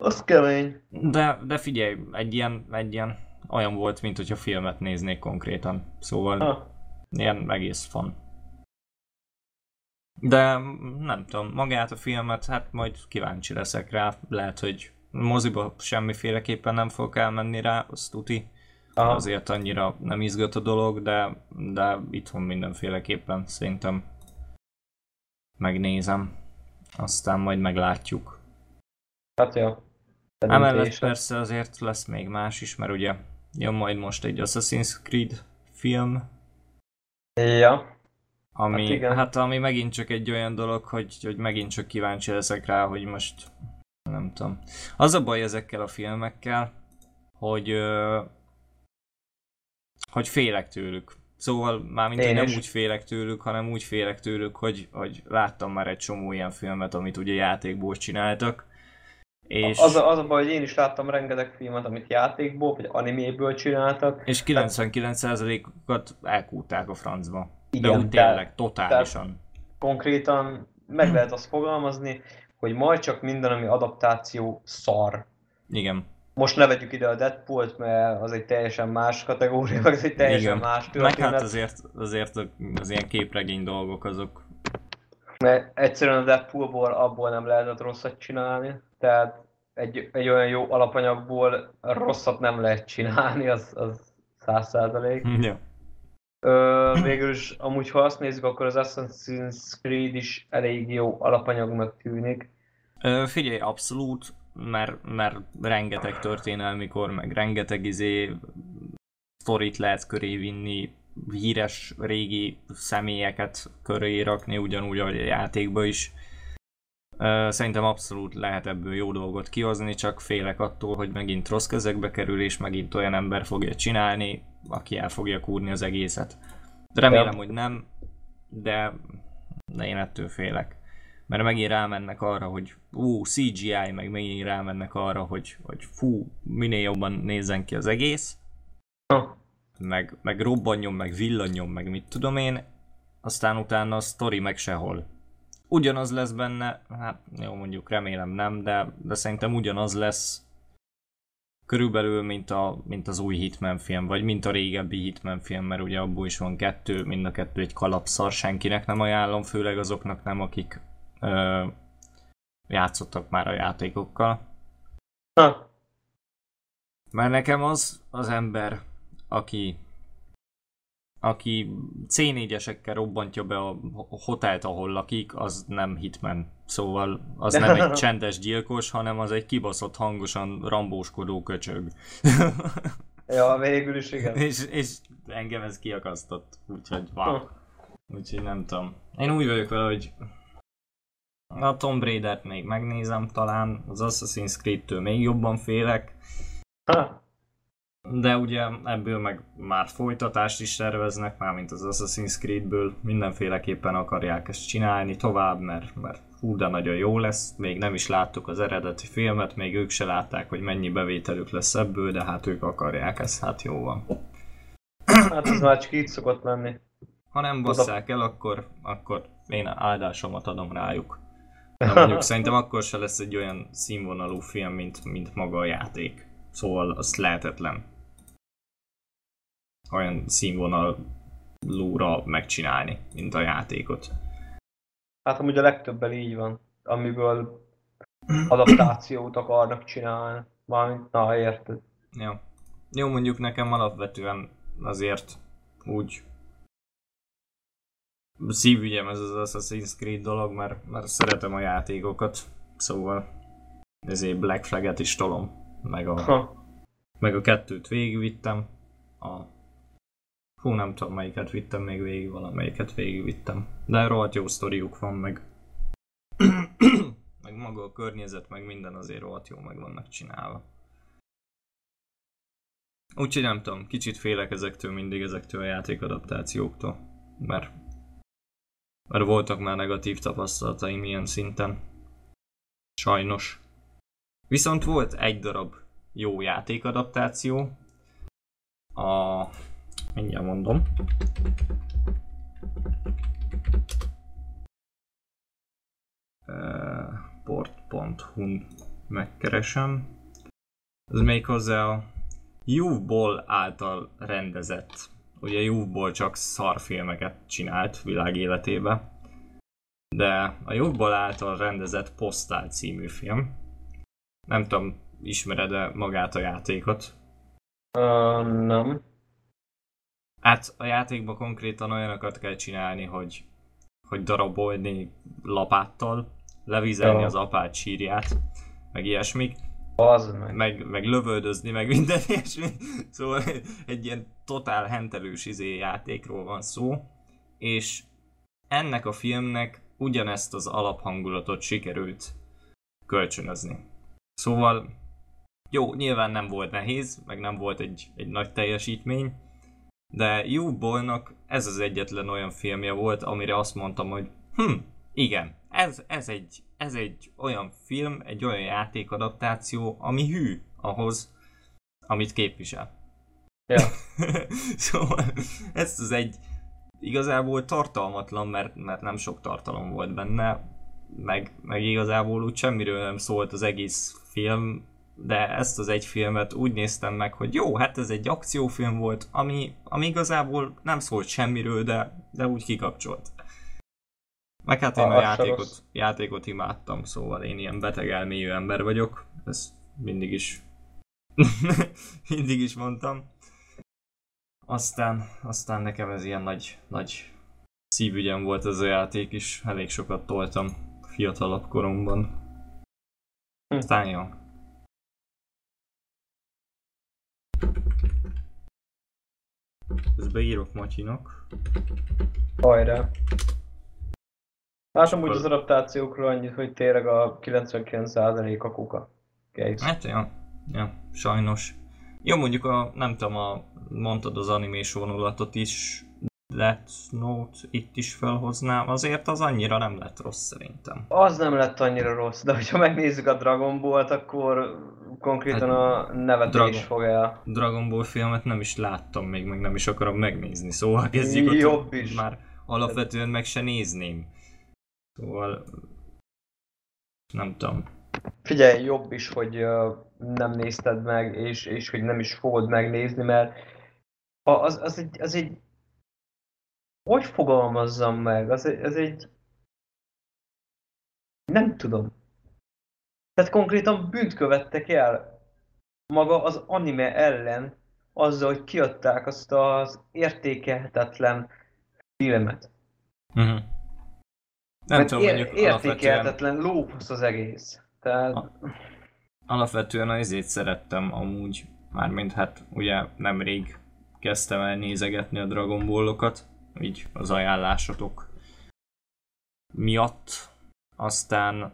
Az kemény. De, de figyelj, egy ilyen, egy ilyen olyan volt, mint hogyha filmet néznék konkrétan. Szóval... Ha. Ilyen egész fan. De nem tudom, magát a filmet, hát majd kíváncsi leszek rá. Lehet, hogy moziba semmiféleképpen nem fogok elmenni rá, azt tuti. Aha. Azért annyira nem izgat a dolog, de, de itthon mindenféleképpen szerintem megnézem. Aztán majd meglátjuk. Hát jó. Emellett persze azért lesz még más is, mert ugye jön majd most egy Assassin's Creed film, Ja. Ami, Hát hát, igen. hát ami megint csak egy olyan dolog, hogy, hogy megint csak kíváncsi leszek rá, hogy most nem tudom. Az a baj ezekkel a filmekkel, hogy hogy félek tőlük. Szóval mármint, hogy Én nem úgy félek tőlük, hanem úgy félek tőlük, hogy, hogy láttam már egy csomó ilyen filmet, amit ugye játékból csináltak. És, Az, a, az a baj, hogy én is láttam rengeteg filmet, amit játékból, vagy animéből csináltak. és 99%-okat elkúrták a francba. De Igen, úgy tehát- tényleg, totálisan. Konkrétan meg lehet azt fogalmazni, hogy majd csak minden, ami adaptáció szar. Igen. Most ne vegyük ide a Deadpool-t, mert az egy teljesen más kategória, meg ez egy teljesen Igen. más Meg hát történet. azért, azért az ilyen képregény dolgok azok Mert egyszerűen a Deadpoolból abból nem lehetett rosszat csinálni. Tehát egy, egy olyan jó alapanyagból rosszat nem lehet csinálni, az, az 100%. Ja. Ö, végül is, amúgy ha azt nézzük, akkor az Assassin's Creed is elég jó alapanyagnak tűnik. Ö, figyelj, abszolút, mert, mert rengeteg történelmi kor, meg rengeteg izé sztorit lehet köré vinni, híres régi személyeket köré rakni, ugyanúgy, ahogy a játékba is. Szerintem abszolút lehet ebből jó dolgot kihozni, csak félek attól, hogy megint rossz kezekbe kerül, és megint olyan ember fogja csinálni, aki el fogja kúrni az egészet. Remélem, Ja. hogy nem, de, de én ettől félek. Mert megint rámennek arra, hogy ú, CGI, meg megint rámennek arra, hogy, hogy fú, minél jobban nézzen ki az egész, Ha. meg, meg robbanjon, meg villanjon, meg mit tudom én, aztán utána a sztori meg sehol. Ugyanaz lesz benne, hát jó mondjuk remélem nem, de, de szerintem ugyanaz lesz körülbelül, mint, a, mint az új Hitman film, vagy mint a régebbi Hitman film, mert ugye abból is van kettő, mind a kettő egy kalapszar, senkinek nem ajánlom, főleg azoknak nem, akik ö, játszottak már a játékokkal. Ha. Mert nekem az az ember, aki aki C4-esekkel robbantja be a hotelt, ahol lakik, az nem hitman. Szóval az nem egy (laughs) csendes gyilkos, hanem az egy kibaszott hangosan rambóskodó köcsög. (laughs) Ja, végül is igen. (laughs) és, és engem ez kiakasztott, úgyhogy wow. Ha. Úgyhogy nem tudom. Én úgy vagyok vele, hogy a Tomb Raider-t még megnézem talán, az Assassin's Creed-től még jobban félek, Ha. De ugye ebből meg már folytatást is terveznek, mármint az Assassin's Creed-ből mindenféleképpen akarják ezt csinálni tovább, mert, mert hú, de nagyon jó lesz, még nem is láttuk az eredeti filmet, még ők se látták, hogy mennyi bevételük lesz ebből, de hát ők akarják ezt, hát jó van. (clears throat) Hát ez már csak így szokott lenni. Ha nem basszák el, akkor, akkor én áldásomat adom rájuk. De mondjuk (laughs) szerintem akkor se lesz egy olyan színvonalú film, mint, mint maga a játék. Szóval az lehetetlen olyan színvonalúra megcsinálni, mint a játékot. Hát amúgy a legtöbben így van, amiből adaptációt akarnak csinálni. Mármint, na érted. Ja. Jó, mondjuk nekem alapvetően azért úgy szívügyem ez az Assassin's Creed dolog, mert, mert szeretem a játékokat, szóval ezért Black Flag-et is tolom, meg a, Ha. meg a kettőt végigvittem, a Hú, nem tudom melyiket vittem még végig, valamelyiket végigvittem. De rohadt jó sztoriuk van, meg (clears throat) meg maga a környezet, meg minden azért rohadt jó meg vannak csinálva. Úgyhogy nem tudom, kicsit félek ezektől mindig, ezektől a játékadaptációktól, mert, mert voltak már negatív tapasztalataim ilyen szinten. Sajnos. Viszont volt egy darab jó játékadaptáció, a... mindjárt mondom. Port.hu-n megkeresem. Ez még hozzá a Youthball által rendezett. Ugye Youthball csak szarfilmeket csinált világ életébe. De a Youthball által rendezett Postal című film. Nem tudom, ismered-e magát a játékot? Ö, nem. Hát a játékban konkrétan olyanokat kell csinálni, hogy, hogy darabolni lapáttal, levizelni Ja. az apát sírját, meg ilyesmik, Az meg. meg, meg lövöldözni, meg minden (laughs) ilyesmi. Szóval egy ilyen totál hentelős izé játékról van szó. és ennek a filmnek ugyanezt az alaphangulatot sikerült kölcsönözni. Szóval jó, nyilván nem volt nehéz, meg nem volt egy, egy nagy teljesítmény, de Boy-nak ez az egyetlen olyan filmje volt, amire azt mondtam, hogy hm, igen, ez, ez, egy, ez egy olyan film, egy olyan játékadaptáció, ami hű ahhoz, amit képvisel. Ja. (laughs) szóval ez az egy igazából tartalmatlan, mert, mert nem sok tartalom volt benne, meg, meg igazából úgy semmiről nem szólt az egész film, de ezt az egy filmet úgy néztem meg, hogy jó, hát ez egy akciófilm volt, ami, ami igazából nem szólt semmiről, de, de úgy kikapcsolt. Meg hát én a, a játékot, játékot imádtam, szóval én ilyen beteg elmélyű ember vagyok, ezt mindig is (laughs) mindig is mondtam. Aztán, aztán nekem ez ilyen nagy, nagy szívügyem volt ez a játék is, elég sokat toltam fiatalabb koromban. Hm. Aztán jó. Ezt beírok Matyinak. Hajrá. Látom úgy az adaptációkról annyit, hogy tényleg a 99% a kuka. Kész. Hát ja, ja, sajnos. Jó, mondjuk a, nem tudom, a, mondtad az animés vonulatot is, Death Note itt is felhoznám, azért az annyira nem lett rossz szerintem. Az nem lett annyira rossz, de hogyha megnézzük a Dragon Ball-t, akkor konkrétan hát, a nevetés Dragon, fog el. Dragon Ball filmet nem is láttam még, meg nem is akarom megnézni, szóval kezdjük Jobb ott, is. már alapvetően meg se nézném. Szóval nem tudom. Figyelj, jobb is, hogy nem nézted meg, és, és hogy nem is fogod megnézni, mert az, az, egy, az egy hogy fogalmazzam meg, az, egy, az egy nem tudom. Tehát konkrétan bűnt követtek el maga az anime ellen, azzal, hogy kiadták azt az értékelhetetlen filmet. Uh-huh. Nem Mert tudom, ér- mondjuk értékelhetetlen alapvetően... lófasz az egész. Tehát... A, alapvetően az izét szerettem amúgy, mármint hát ugye nemrég kezdtem el nézegetni a Dragon Ballokat, így az ajánlásotok miatt. Aztán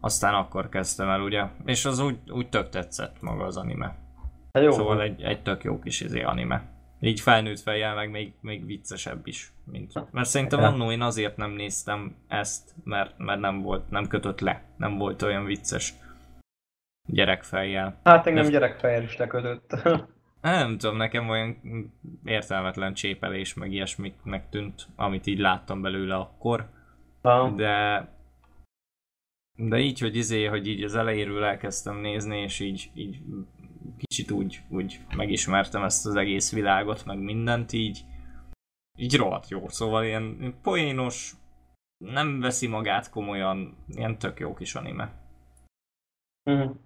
aztán akkor kezdtem el, ugye? És az úgy, úgy tök tetszett maga az anime. Hát jó. Szóval egy, egy tök jó kis izé anime így felnőtt fejjel meg még, még viccesebb is. Mint, mert szerintem annó én azért nem néztem ezt, mert, mert nem volt, nem kötött le, nem volt olyan vicces gyerekfejjel. Hát engem De... gyerekfejjel is lekötött. (laughs) nem tudom, nekem olyan értelmetlen csépelés, meg ilyesmiknek tűnt, amit így láttam belőle akkor. Ha. De de így, hogy izé, hogy így az elejéről elkezdtem nézni, és így, így kicsit úgy, úgy megismertem ezt az egész világot, meg mindent így, így rohadt jó, szóval ilyen poénos, nem veszi magát komolyan, ilyen tök jó kis anime. Uh-huh.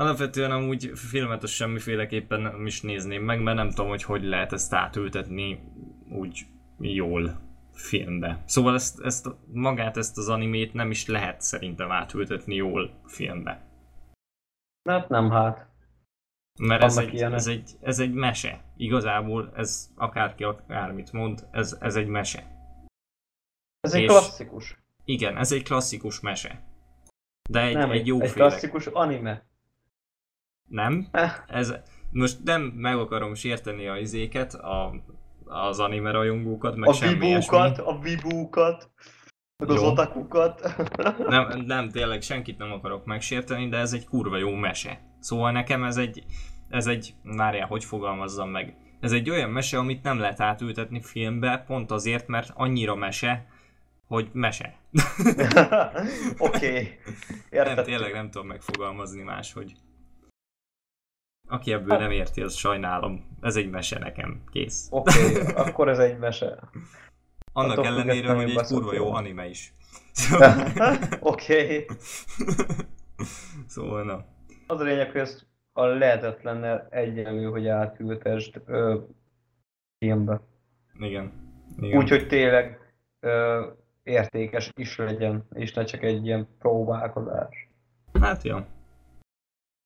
Alapvetően amúgy filmet az semmiféleképpen nem is nézném meg, mert nem tudom, hogy hogy lehet ezt átültetni úgy jól filmbe. Szóval ezt, ezt magát, ezt az animét nem is lehet szerintem átültetni jól filmbe. Hát nem hát. Mert ez egy, ez, egy, ez egy mese. Igazából ez akárki akármit mond, ez, ez egy mese. Ez egy klasszikus. Igen, ez egy klasszikus mese. De egy, nem, egy jó Egy klasszikus anime. Nem. Eh. Ez, most nem meg akarom sérteni a izéket, a, az anime rajongókat, meg a semmi vibúkat, a vibúkat. Meg az otakukat. (laughs) nem, (laughs) nem, tényleg senkit nem akarok megsérteni, de ez egy kurva jó mese. Szóval nekem ez egy, ez egy, várjál, hogy fogalmazzam meg. Ez egy olyan mese, amit nem lehet átültetni filmbe, pont azért, mert annyira mese, hogy mese. (laughs) Oké, okay. Nem, tényleg nem tudom megfogalmazni máshogy. Aki ebből nem érti, az sajnálom. Ez egy mese nekem, kész. Oké, okay, akkor ez egy mese. Annak Attól ellenére, hogy egy kurva jó anime is. (laughs) (laughs) Oké. Okay. szóval na. Az a lényeg, hogy ezt a lehetetlennel egyenlő, hogy átültesd ö, filmbe. Igen. Igen. Úgyhogy tényleg ö, értékes is legyen, és ne csak egy ilyen próbálkozás. Hát jó.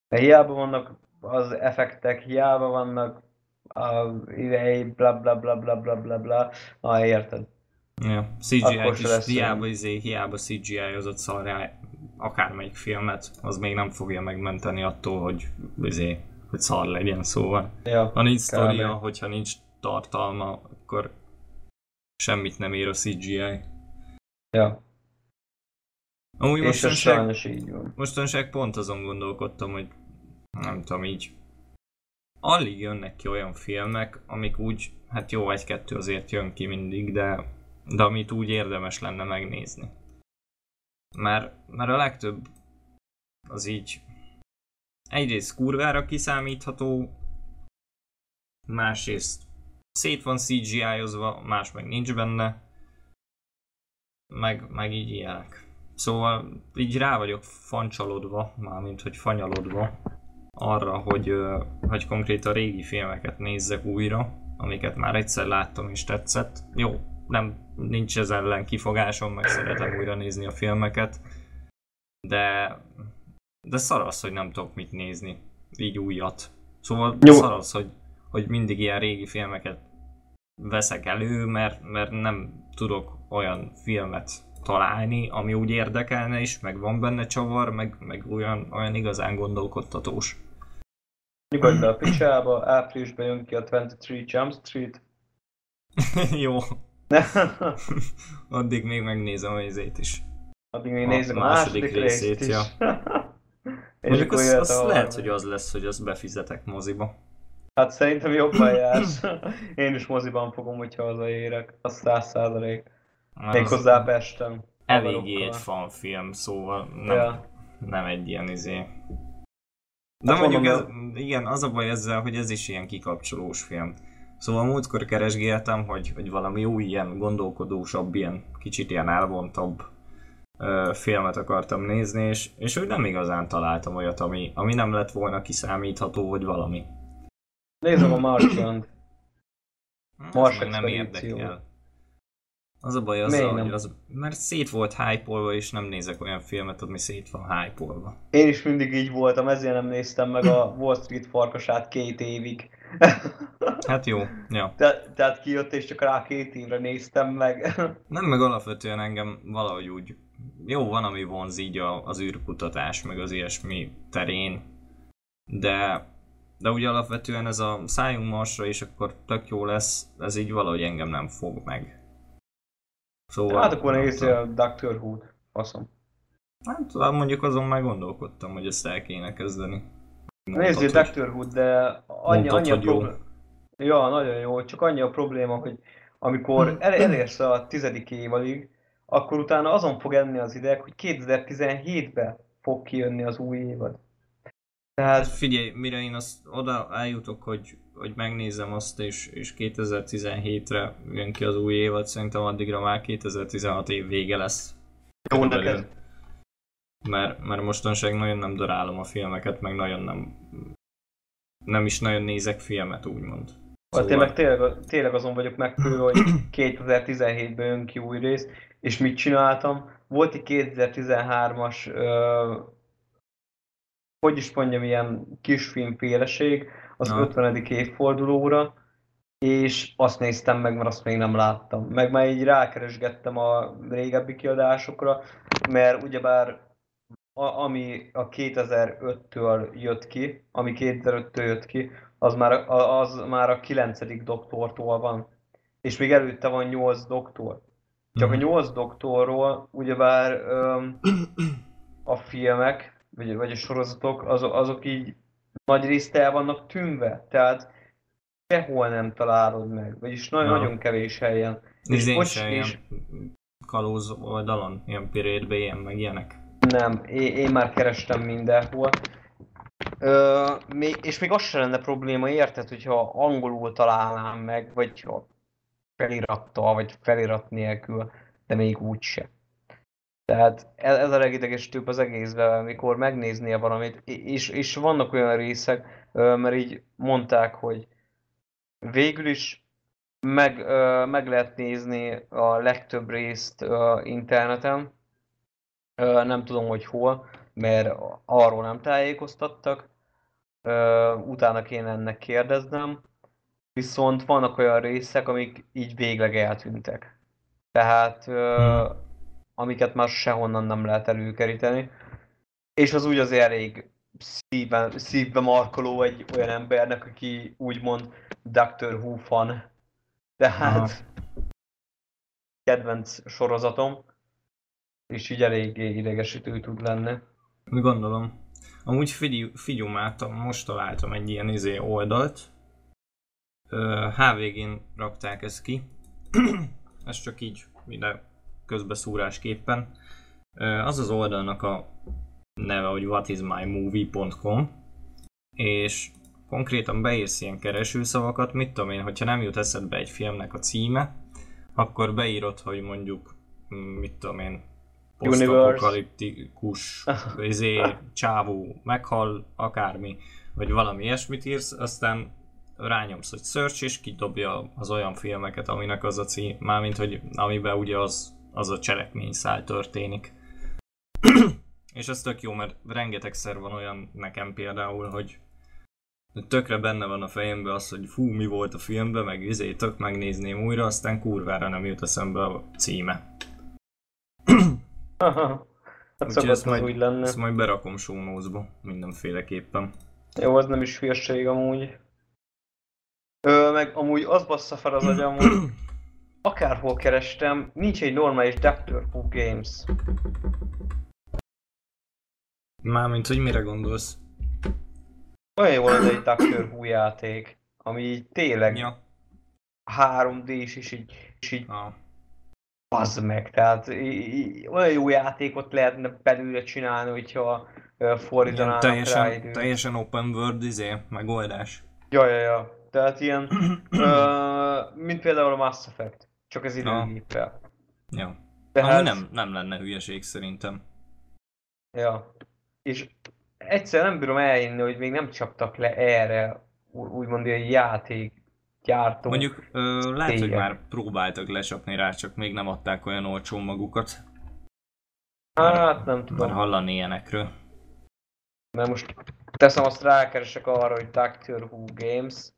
De hiába vannak az effektek, hiába vannak a idei, bla bla bla bla bla bla bla, ah, érted. Ja, CGI is, lesz hiába, izé, hiába CGI-ozott szarrá akármelyik filmet, az még nem fogja megmenteni attól, hogy, izé, hogy szar legyen, szóval. Ja, Ha nincs sztoria, hogyha nincs tartalma, akkor semmit nem ér a CGI. Ja, Amúgy és mostanság, mostanság pont azon gondolkodtam, hogy nem tudom így, alig jönnek ki olyan filmek, amik úgy, hát jó, egy-kettő azért jön ki mindig, de, de amit úgy érdemes lenne megnézni. Mert, mert a legtöbb az így egyrészt kurvára kiszámítható, másrészt szét van CGI-ozva, más meg nincs benne, meg, meg így ilyenek. Szóval így rá vagyok fancsalodva, mármint hogy fanyalodva arra, hogy, hogy konkrétan régi filmeket nézzek újra, amiket már egyszer láttam és tetszett. Jó, nem, nincs ez ellen kifogásom, meg szeretem újra nézni a filmeket, de, de szar az, hogy nem tudok mit nézni, így újat. Szóval Jó. szar az, hogy, hogy mindig ilyen régi filmeket veszek elő, mert, mert nem tudok olyan filmet találni, ami úgy érdekelne is, meg van benne csavar, meg, meg olyan, olyan igazán gondolkodtatós. Nyugodj a picsába, áprilisban jön ki a 23 Jump Street. (laughs) Jó, (laughs) addig még megnézem a izét is. Addig még A nézzük a második részét, is. ja. (laughs) És Mondjuk az, az a lehet, hogy az lesz, hogy azt befizetek moziba. Hát szerintem jobban jársz. Én is moziban fogom, hogyha hazaérek. Az száz százalék. Méghozzá az Pesten. Eléggé egy fanfilm, szóval nem, Ja. nem egy ilyen izé. De Hát mondjuk ez, igen, az a baj ezzel, hogy ez is ilyen kikapcsolós film. Szóval múltkor keresgéltem, hogy, hogy valami új ilyen gondolkodósabb, ilyen kicsit ilyen elvontabb ö, filmet akartam nézni, és, és úgy nem igazán találtam olyat, ami, ami nem lett volna kiszámítható, vagy valami. Nézem a Martian-t. Ez Mars nem érdekel. Az a baj az, hogy az, mert szét volt hype és nem nézek olyan filmet, ami szét van hype -olva. Én is mindig így voltam, ezért nem néztem meg a Wall Street farkasát két évig. (laughs) Hát jó, ja. Te, tehát kijött és csak rá két évre néztem meg. (laughs) Nem, meg alapvetően engem valahogy úgy... Jó, van, ami vonz így a, az űrkutatás, meg az ilyesmi terén, de, de úgy alapvetően ez a szálljunk Marsra, és akkor tök jó lesz, ez így valahogy engem nem fog meg. Szóval... hát akkor tudom. a Doctor Who-t. Faszom. Nem tudom, mondjuk azon már gondolkodtam, hogy ezt el kéne kezdeni. Nézzél Mondtad, hogy- Doctor Who-t, de annyi, Mondtad, annyi a hogy jó. problém. Ja, nagyon jó, csak annyi a probléma, hogy amikor el, elérsz a tizedik évadig, akkor utána azon fog enni az ideg, hogy 2017-ben fog kijönni az új évad. Hát Tehát figyelj, mire én azt oda eljutok, hogy, hogy megnézem azt, és, és 2017-re jön ki az új évad, szerintem addigra már 2016 év vége lesz. jó neked. Mert, mert mostanság nagyon nem darálom a filmeket, meg nagyon nem nem is nagyon nézek filmet, úgymond. Szóval... Én meg tényleg, tényleg azon vagyok megfő, hogy (clears throat) 2017-ben jön ki új rész, és mit csináltam? Volt egy 2013-as, ö, hogy is mondjam, ilyen kisfilmféleség az Na. 50. évfordulóra, és azt néztem meg, mert azt még nem láttam. Meg már így rákeresgettem a régebbi kiadásokra, mert ugyebár a, ami a 2005-től jött ki, ami 2005-től jött ki, az már, a- az már a 9. doktortól van. És még előtte van 8 doktor. Csak a Mhm. 8 doktorról ugyebár öm, a filmek, vagy, vagy a sorozatok, azok, azok így nagy részt el vannak tűnve. Tehát sehol nem találod meg, vagyis nagyon, Na. nagyon kevés helyen. És én sem és- kalóz oldalon, ilyen pirétbe, ilyen meg ilyenek. Nem, én, én már kerestem mindenhol. Ö, még, és még az sem lenne probléma, érted, hogyha angolul találnám meg, vagy ha felirattal, vagy felirat nélkül, de még úgyse. Tehát ez, ez a legidegesítőbb az egészben, amikor megnéznél valamit, és, és vannak olyan részek, mert így mondták, hogy végül is meg, meg lehet nézni a legtöbb részt interneten, nem tudom, hogy hol, mert arról nem tájékoztattak. Utána kéne ennek kérdeznem. viszont vannak olyan részek, amik így végleg eltűntek. Tehát, ö, amiket már sehonnan nem lehet előkeríteni. És az úgy azért elég szívben, szívbe markoló egy olyan embernek, aki úgymond Doctor Who fan. Tehát Aha. kedvenc sorozatom, és így eléggé idegesítő tud lenni. Gondolom. Amúgy figyelj, figyelmáltam, most találtam egy ilyen izé oldalt. HVG-n rakták ezt ki. (clears throat) Ez csak így ide közbeszúrásképpen. Az az oldalnak a neve, hogy whatismymovie.com és konkrétan beírsz ilyen keresőszavakat, mit tudom én, hogyha nem jut eszedbe egy filmnek a címe, akkor beírod, hogy mondjuk, mm, mit tudom én, posztapokaliptikus, izé, csávó meghal, akármi, vagy valami ilyesmit írsz, aztán rányomsz, hogy search, és kidobja az olyan filmeket, aminek az a cím, mármint, hogy amiben ugye az, az a cselekményszál történik. (clears throat) és ez tök jó, mert rengetegszer van olyan nekem például, hogy tökre benne van a fejemben az, hogy fú, mi volt a filmben, meg izé, tök megnézném újra, aztán kurvára nem jut eszembe a címe. hát (clears throat) Úgyhogy ezt majd, úgy lenni. ezt majd berakom notes-ba, mindenféleképpen. Jó, az nem is hülyeség amúgy. Ö, meg amúgy az bassza fel az agyam, hogy (clears throat) akárhol kerestem, nincs egy normális Doctor Who Games. Mármint, hogy mire gondolsz? Olyan jó lenne egy Doctor Who játék, ami így tényleg Ja. 3D-s és így, és így Ah. bazd meg, tehát í- í- olyan jó játékot lehetne belőle csinálni, hogyha Ilyen fordítanának rá teljesen, időt. teljesen open world izé, megoldás. Ja, ja, ja. Tehát ilyen, (clears throat) ö, mint például a Mass Effect, csak az időgéppel. Ja. Tehát, Ami nem, nem lenne hülyeség szerintem. Ja. És egyszer nem bírom elhinni, hogy még nem csaptak le erre, úgymond egy játék gyártó. Mondjuk ö, lehet, hogy Téged. már próbáltak lecsapni rá, csak még nem adták olyan olcsón magukat. Hát nem tudom. Már hallani ilyenekről. Mert most teszem azt rákeresek arra, hogy Doctor Who Games.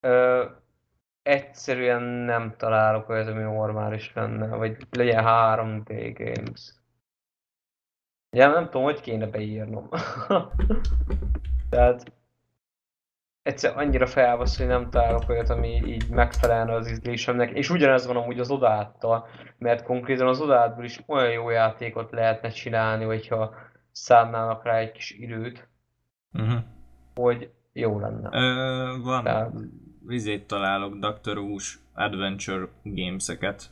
Ö, egyszerűen nem találok olyat, ami normális lenne, vagy legyen 3D Games. Ja, nem tudom, hogy kéne beírnom. (laughs) Tehát egyszer annyira felvasz, hogy nem találok olyat, ami így megfelelne az ízlésemnek, és ugyanez van amúgy az odáttal, mert konkrétan az odátból is olyan jó játékot lehetne csinálni, hogyha szánnának rá egy kis időt, Uh-huh. hogy jó lenne. Ö, van, Tehát- vizét találok, Dr. Who-s Adventure Games-eket.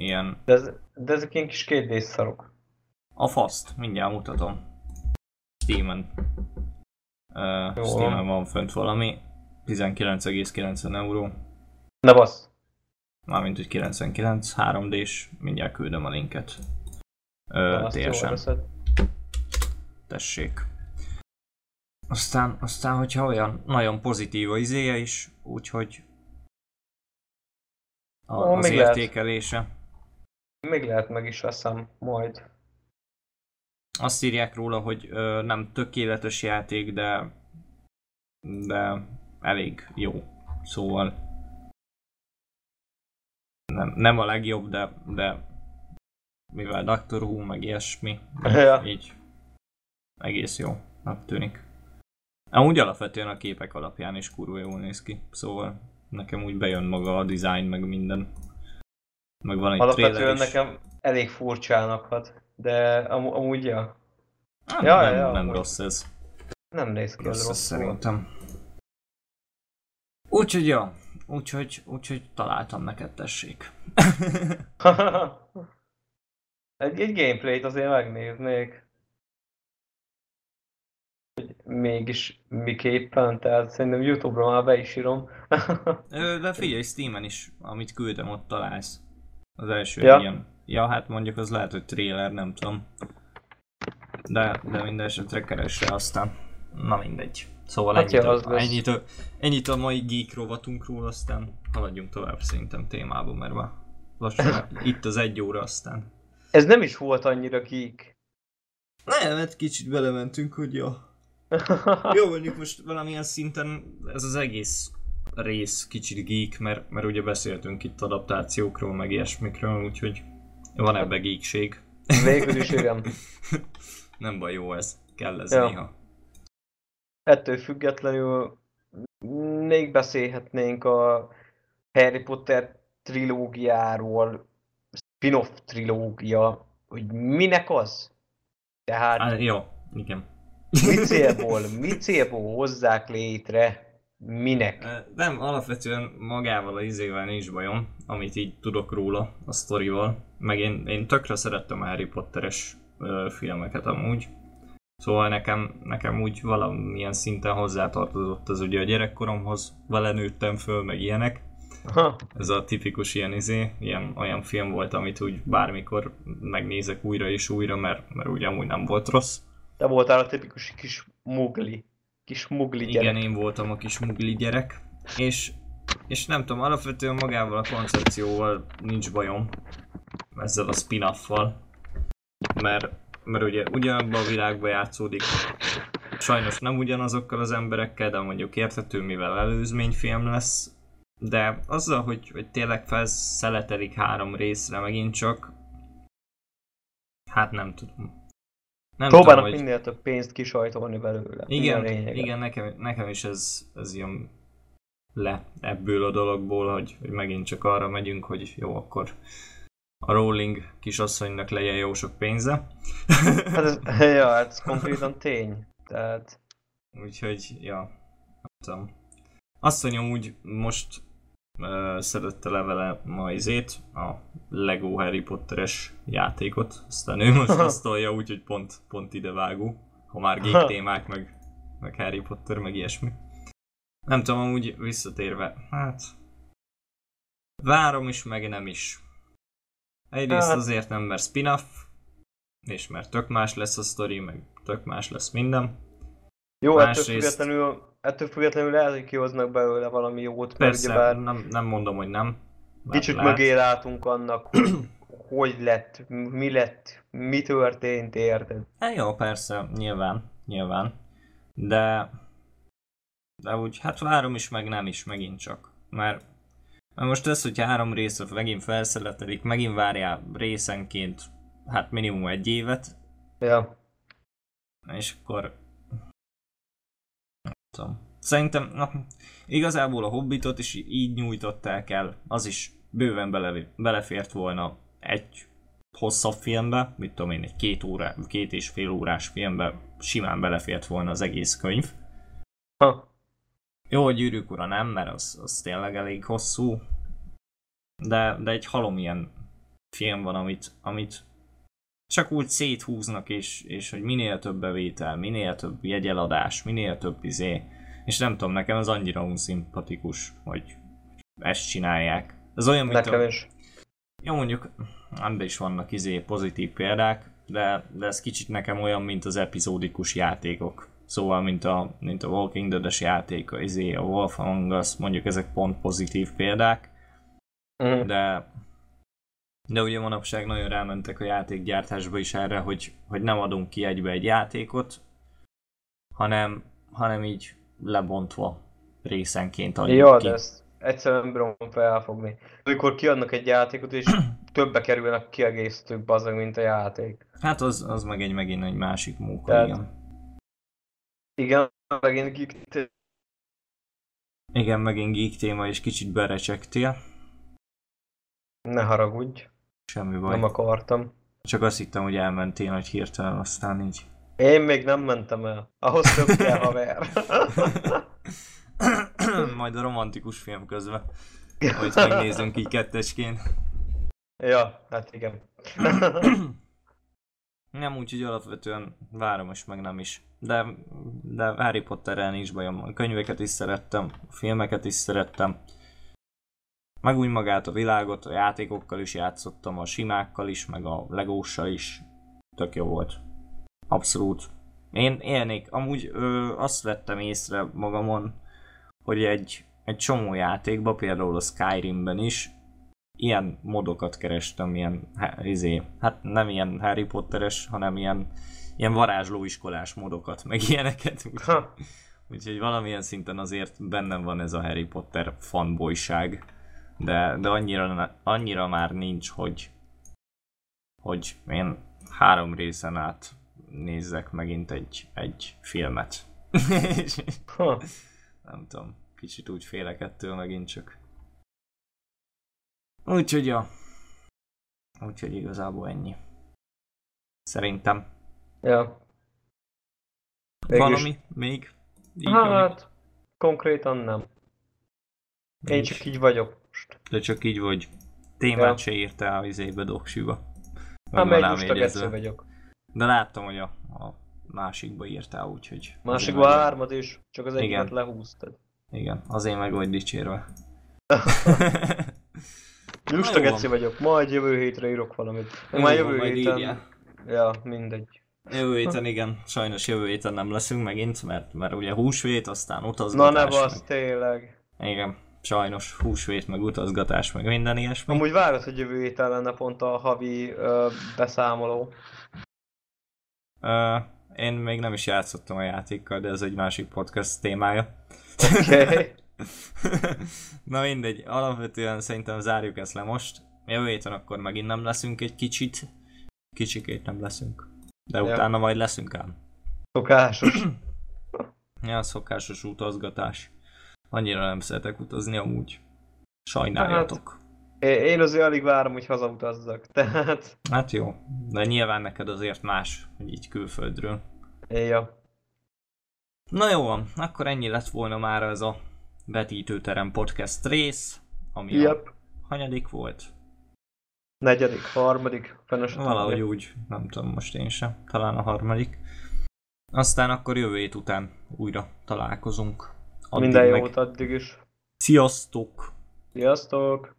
Ilyen, De, ez, de ezek ilyen kis két szarok. a faszt, mindjárt mutatom. Steam-en. Uh, Jó. Steam-en van fönt valami. 19,90 euró. Ne bassz. Mármint, hogy 99, 3D-s, mindjárt küldöm a linket. Ö, jól TSM, tessék. Aztán, aztán, hogyha olyan nagyon pozitív a izéje is, úgyhogy a, Ó, az még lehet. értékelése. Még lehet meg is veszem majd. Azt írják róla, hogy ö, nem tökéletes játék, de de elég jó. Szóval nem, nem a legjobb, de, de mivel Doctor Who, meg ilyesmi, Ja. így egész jó, tűnik. Amúgy alapvetően a képek alapján is kurva jól néz ki, szóval nekem úgy bejön maga a design, meg minden. Meg van egy Alapvetően nekem elég furcsának hat, de am- amúgy ja, Ah, Ja, nem, ja, nem amúgy. rossz ez. nem néz ki Rossz rosszul. szerintem. Úgyhogy ja, úgyhogy, úgyhogy találtam neked, tessék. (laughs) egy, egy gameplayt azért megnéznék. Mégis miképpen, tehát szerintem Youtube-ra már be is írom. (laughs) De figyelj, Steam-en is, amit küldtem, ott találsz. Az első Ja. ilyen. Ja, hát mondjuk az lehet, hogy trailer, nem tudom. De, de minden esetre keresre aztán. Na mindegy. Szóval Hát ennyit, ja, a, az lesz. ennyit, a, ennyit a mai geek rovatunkról, aztán haladjunk tovább szerintem témába, mert már lassan (laughs) itt az egy óra aztán. Ez nem is volt annyira geek. Nem, hát kicsit belementünk, hogy ja. (laughs) Jó, mondjuk most valamilyen szinten ez az egész rész kicsit geek, mert, mert ugye beszéltünk itt adaptációkról, meg ilyesmikről, úgyhogy van ebbe geekség. Végül is igen. (laughs) Nem baj, jó ez. Kell ez Ja. néha. Ettől függetlenül még beszélhetnénk a Harry Potter trilógiáról, spin-off trilógia, hogy minek az? Tehát Á, jó, igen. Mi célból, mi célból hozzák létre, minek? Nem, alapvetően magával a izével nincs bajom, amit így tudok róla, a sztorival. Meg én, én tökre szerettem a Harry Potteres ö, filmeket amúgy. Szóval nekem, nekem úgy valamilyen szinten hozzátartozott az ugye a gyerekkoromhoz, vele nőttem föl, meg ilyenek. Ha, Ez a tipikus ilyen izé, ilyen olyan film volt, amit úgy bármikor megnézek újra és újra, mert, mert úgy amúgy nem volt rossz. Te voltál a tipikus kis mugli, kis mugli gyerek. Igen, én voltam a kis mugli gyerek, és, és nem tudom, alapvetően magával a koncepcióval nincs bajom, ezzel a spin-offal, mert, mert ugye ugyanabban a világban játszódik, sajnos nem ugyanazokkal az emberekkel, de mondjuk érthető, mivel előzményfilm lesz, de azzal, hogy, hogy tényleg felszeletelik három részre megint csak, hát nem tudom. Nem Próbálnak tudom, hogy... minél több pénzt kisajtolni belőle. Igen, igen nekem, nekem is ez, ez jön le ebből a dologból, hogy, hogy megint csak arra megyünk, hogy jó, akkor a Rowling kisasszonynak legyen jó sok pénze. (laughs) Hát ez, ja, ez konkrétan tény. Tehát, Úgyhogy, ja, nem tudom. Asszonyom úgy most szedette le vele ma izét, a Lego Harry Potteres játékot, aztán ő most (laughs) azt tolja, úgyhogy pont, pont ide vágó, ha már (laughs) geek témák, meg, meg Harry Potter, meg ilyesmi. Nem tudom, amúgy visszatérve, hát... Várom is, meg nem is. Egyrészt Hát- azért nem, mert spin-off, és mert tök más lesz a sztori, meg tök más lesz minden. jó, ettől Másrészt- függetlenül, ettől függetlenül lehet, hogy kihoznak belőle valami jót, mert Persze, ugyebár nem, nem mondom, hogy nem. Mert kicsit lehet. mögé látunk annak, hogy hogy lett, mi lett, mi történt, érted? Hát jó, persze, nyilván, nyilván. De... De úgy, hát várom is, meg nem is, megint csak. Mert, mert most ez, hogy három részre megint felszeletelik, megint várjál részenként, hát minimum egy évet, Ja. és akkor... Tudom. Szerintem, na, igazából a Hobbitot is így nyújtották el, az is bőven bele, belefért volna egy hosszabb filmbe, mit tudom én, egy két, órá, két és fél órás filmbe simán belefért volna az egész könyv. Ha. Jó, a gyűrűk ura nem, mert az, az tényleg elég hosszú, de, de egy halom ilyen film van, amit, amit csak úgy széthúznak, és, és hogy minél több bevétel, minél több jegyeladás, minél több izé, és nem tudom, nekem az annyira unszimpatikus, hogy ezt csinálják. Ez olyan, mint Nekem a... is. Jó, mondjuk ebben is vannak izé pozitív példák, de, de ez kicsit nekem olyan, mint az epizódikus játékok. Szóval, mint a, mint a Walking Dead-es játék, a, izé, a Wolf Among Us, mondjuk ezek pont pozitív példák, Mhm. de de ugye manapság nagyon rámentek a játékgyártásba is erre, hogy, hogy nem adunk ki egybe egy játékot, hanem, hanem így lebontva részenként adjuk Ja, ki. de ezt egyszerűen nem bírom felfogni. Amikor kiadnak egy játékot, és (clears throat) többe kerülnek a kiegészítők bazag, mint a játék. Hát az, az meg egy megint egy másik munka, Tehát- igen. Igen, megint geek Igen, megint geek téma, és kicsit berecsektél. ne haragudj, Semmi baj. nem akartam. Csak azt hittem, hogy elmentél nagy hirtelen, aztán így. Én még nem mentem el. Ahhoz több kell, (laughs) haver. Majd a romantikus film közben. Hogy megnézzünk így kettesként. ja, hát igen. Nem úgy, hogy alapvetően várom is, meg nem is. De, de Harry Potterrel nincs bajom. A könyveket is szerettem, a filmeket is szerettem. Meg úgy magát a világot, a játékokkal is játszottam, a simákkal is, meg a legóssal is. Tök jó volt. Abszolút. Én élnék, amúgy ö, azt vettem észre magamon, hogy egy, egy csomó játékban, például a Skyrimben is, ilyen modokat kerestem, ilyen, há- izé, hát nem ilyen Harry Potteres, hanem ilyen, ilyen varázslóiskolás modokat, meg ilyeneket. Úgyhogy valamilyen szinten azért bennem van ez a Harry Potter fanboyság. De, de annyira, annyira már nincs, hogy, hogy én három részen át nézzek megint egy, egy filmet. (laughs) Ha. Nem tudom, kicsit úgy félek ettől megint csak. Úgyhogy ja. Úgyhogy igazából ennyi. Szerintem. Ja. Végülis- Valami még? Így, Hát, konkrétan nem. Én Nincs. csak így vagyok most. De csak így vagy. Témát Ja. se írtál a izébe doksiba. Meg Hát a gecő vagyok. De láttam, hogy a, a másikba írtál, úgyhogy... Másikban azért meg- hármat is, csak az egyiket Igen. lehúztad. Igen, azért meg vagy dicsérve. (laughs) Lusta van. geci vagyok, majd jövő hétre írok valamit. Jó Már jövő majd héten... írjál. Ja, mindegy. Jövő héten igen, sajnos jövő héten nem leszünk megint, mert, mert ugye húsvét, aztán Na utazgatás. ne meg- basz, tényleg. Igen, sajnos húsvét, meg utazgatás, meg minden ilyesmi. Amúgy várod, hogy jövő héten lenne pont a havi ö, beszámoló. Ö, én még nem is játszottam a játékkal, de ez egy másik podcast témája. Oké. (laughs) Na mindegy, alapvetően szerintem zárjuk ezt le most. Jövő héten akkor megint nem leszünk egy kicsit. Kicsikét nem leszünk. De Ja. utána majd leszünk ám. Szokásos. (clears throat) Ja, szokásos utazgatás. Annyira nem szeretek utazni amúgy. Sajnáljatok. Én én azért alig várom, hogy hazautazzak. (laughs) Tehát, Hát jó, de nyilván neked azért más, hogy így külföldről. ja. Na jó van, akkor ennyi lett volna már ez a vetítőterem podcast rész, ami a Yep. hanyadik volt. Negyedik, harmadik, fene se Valahogy úgy, nem tudom most én sem, talán a harmadik. Aztán akkor jövő hét után újra találkozunk. Addig Minden meg jót addig is. Sziasztok! Sziasztok!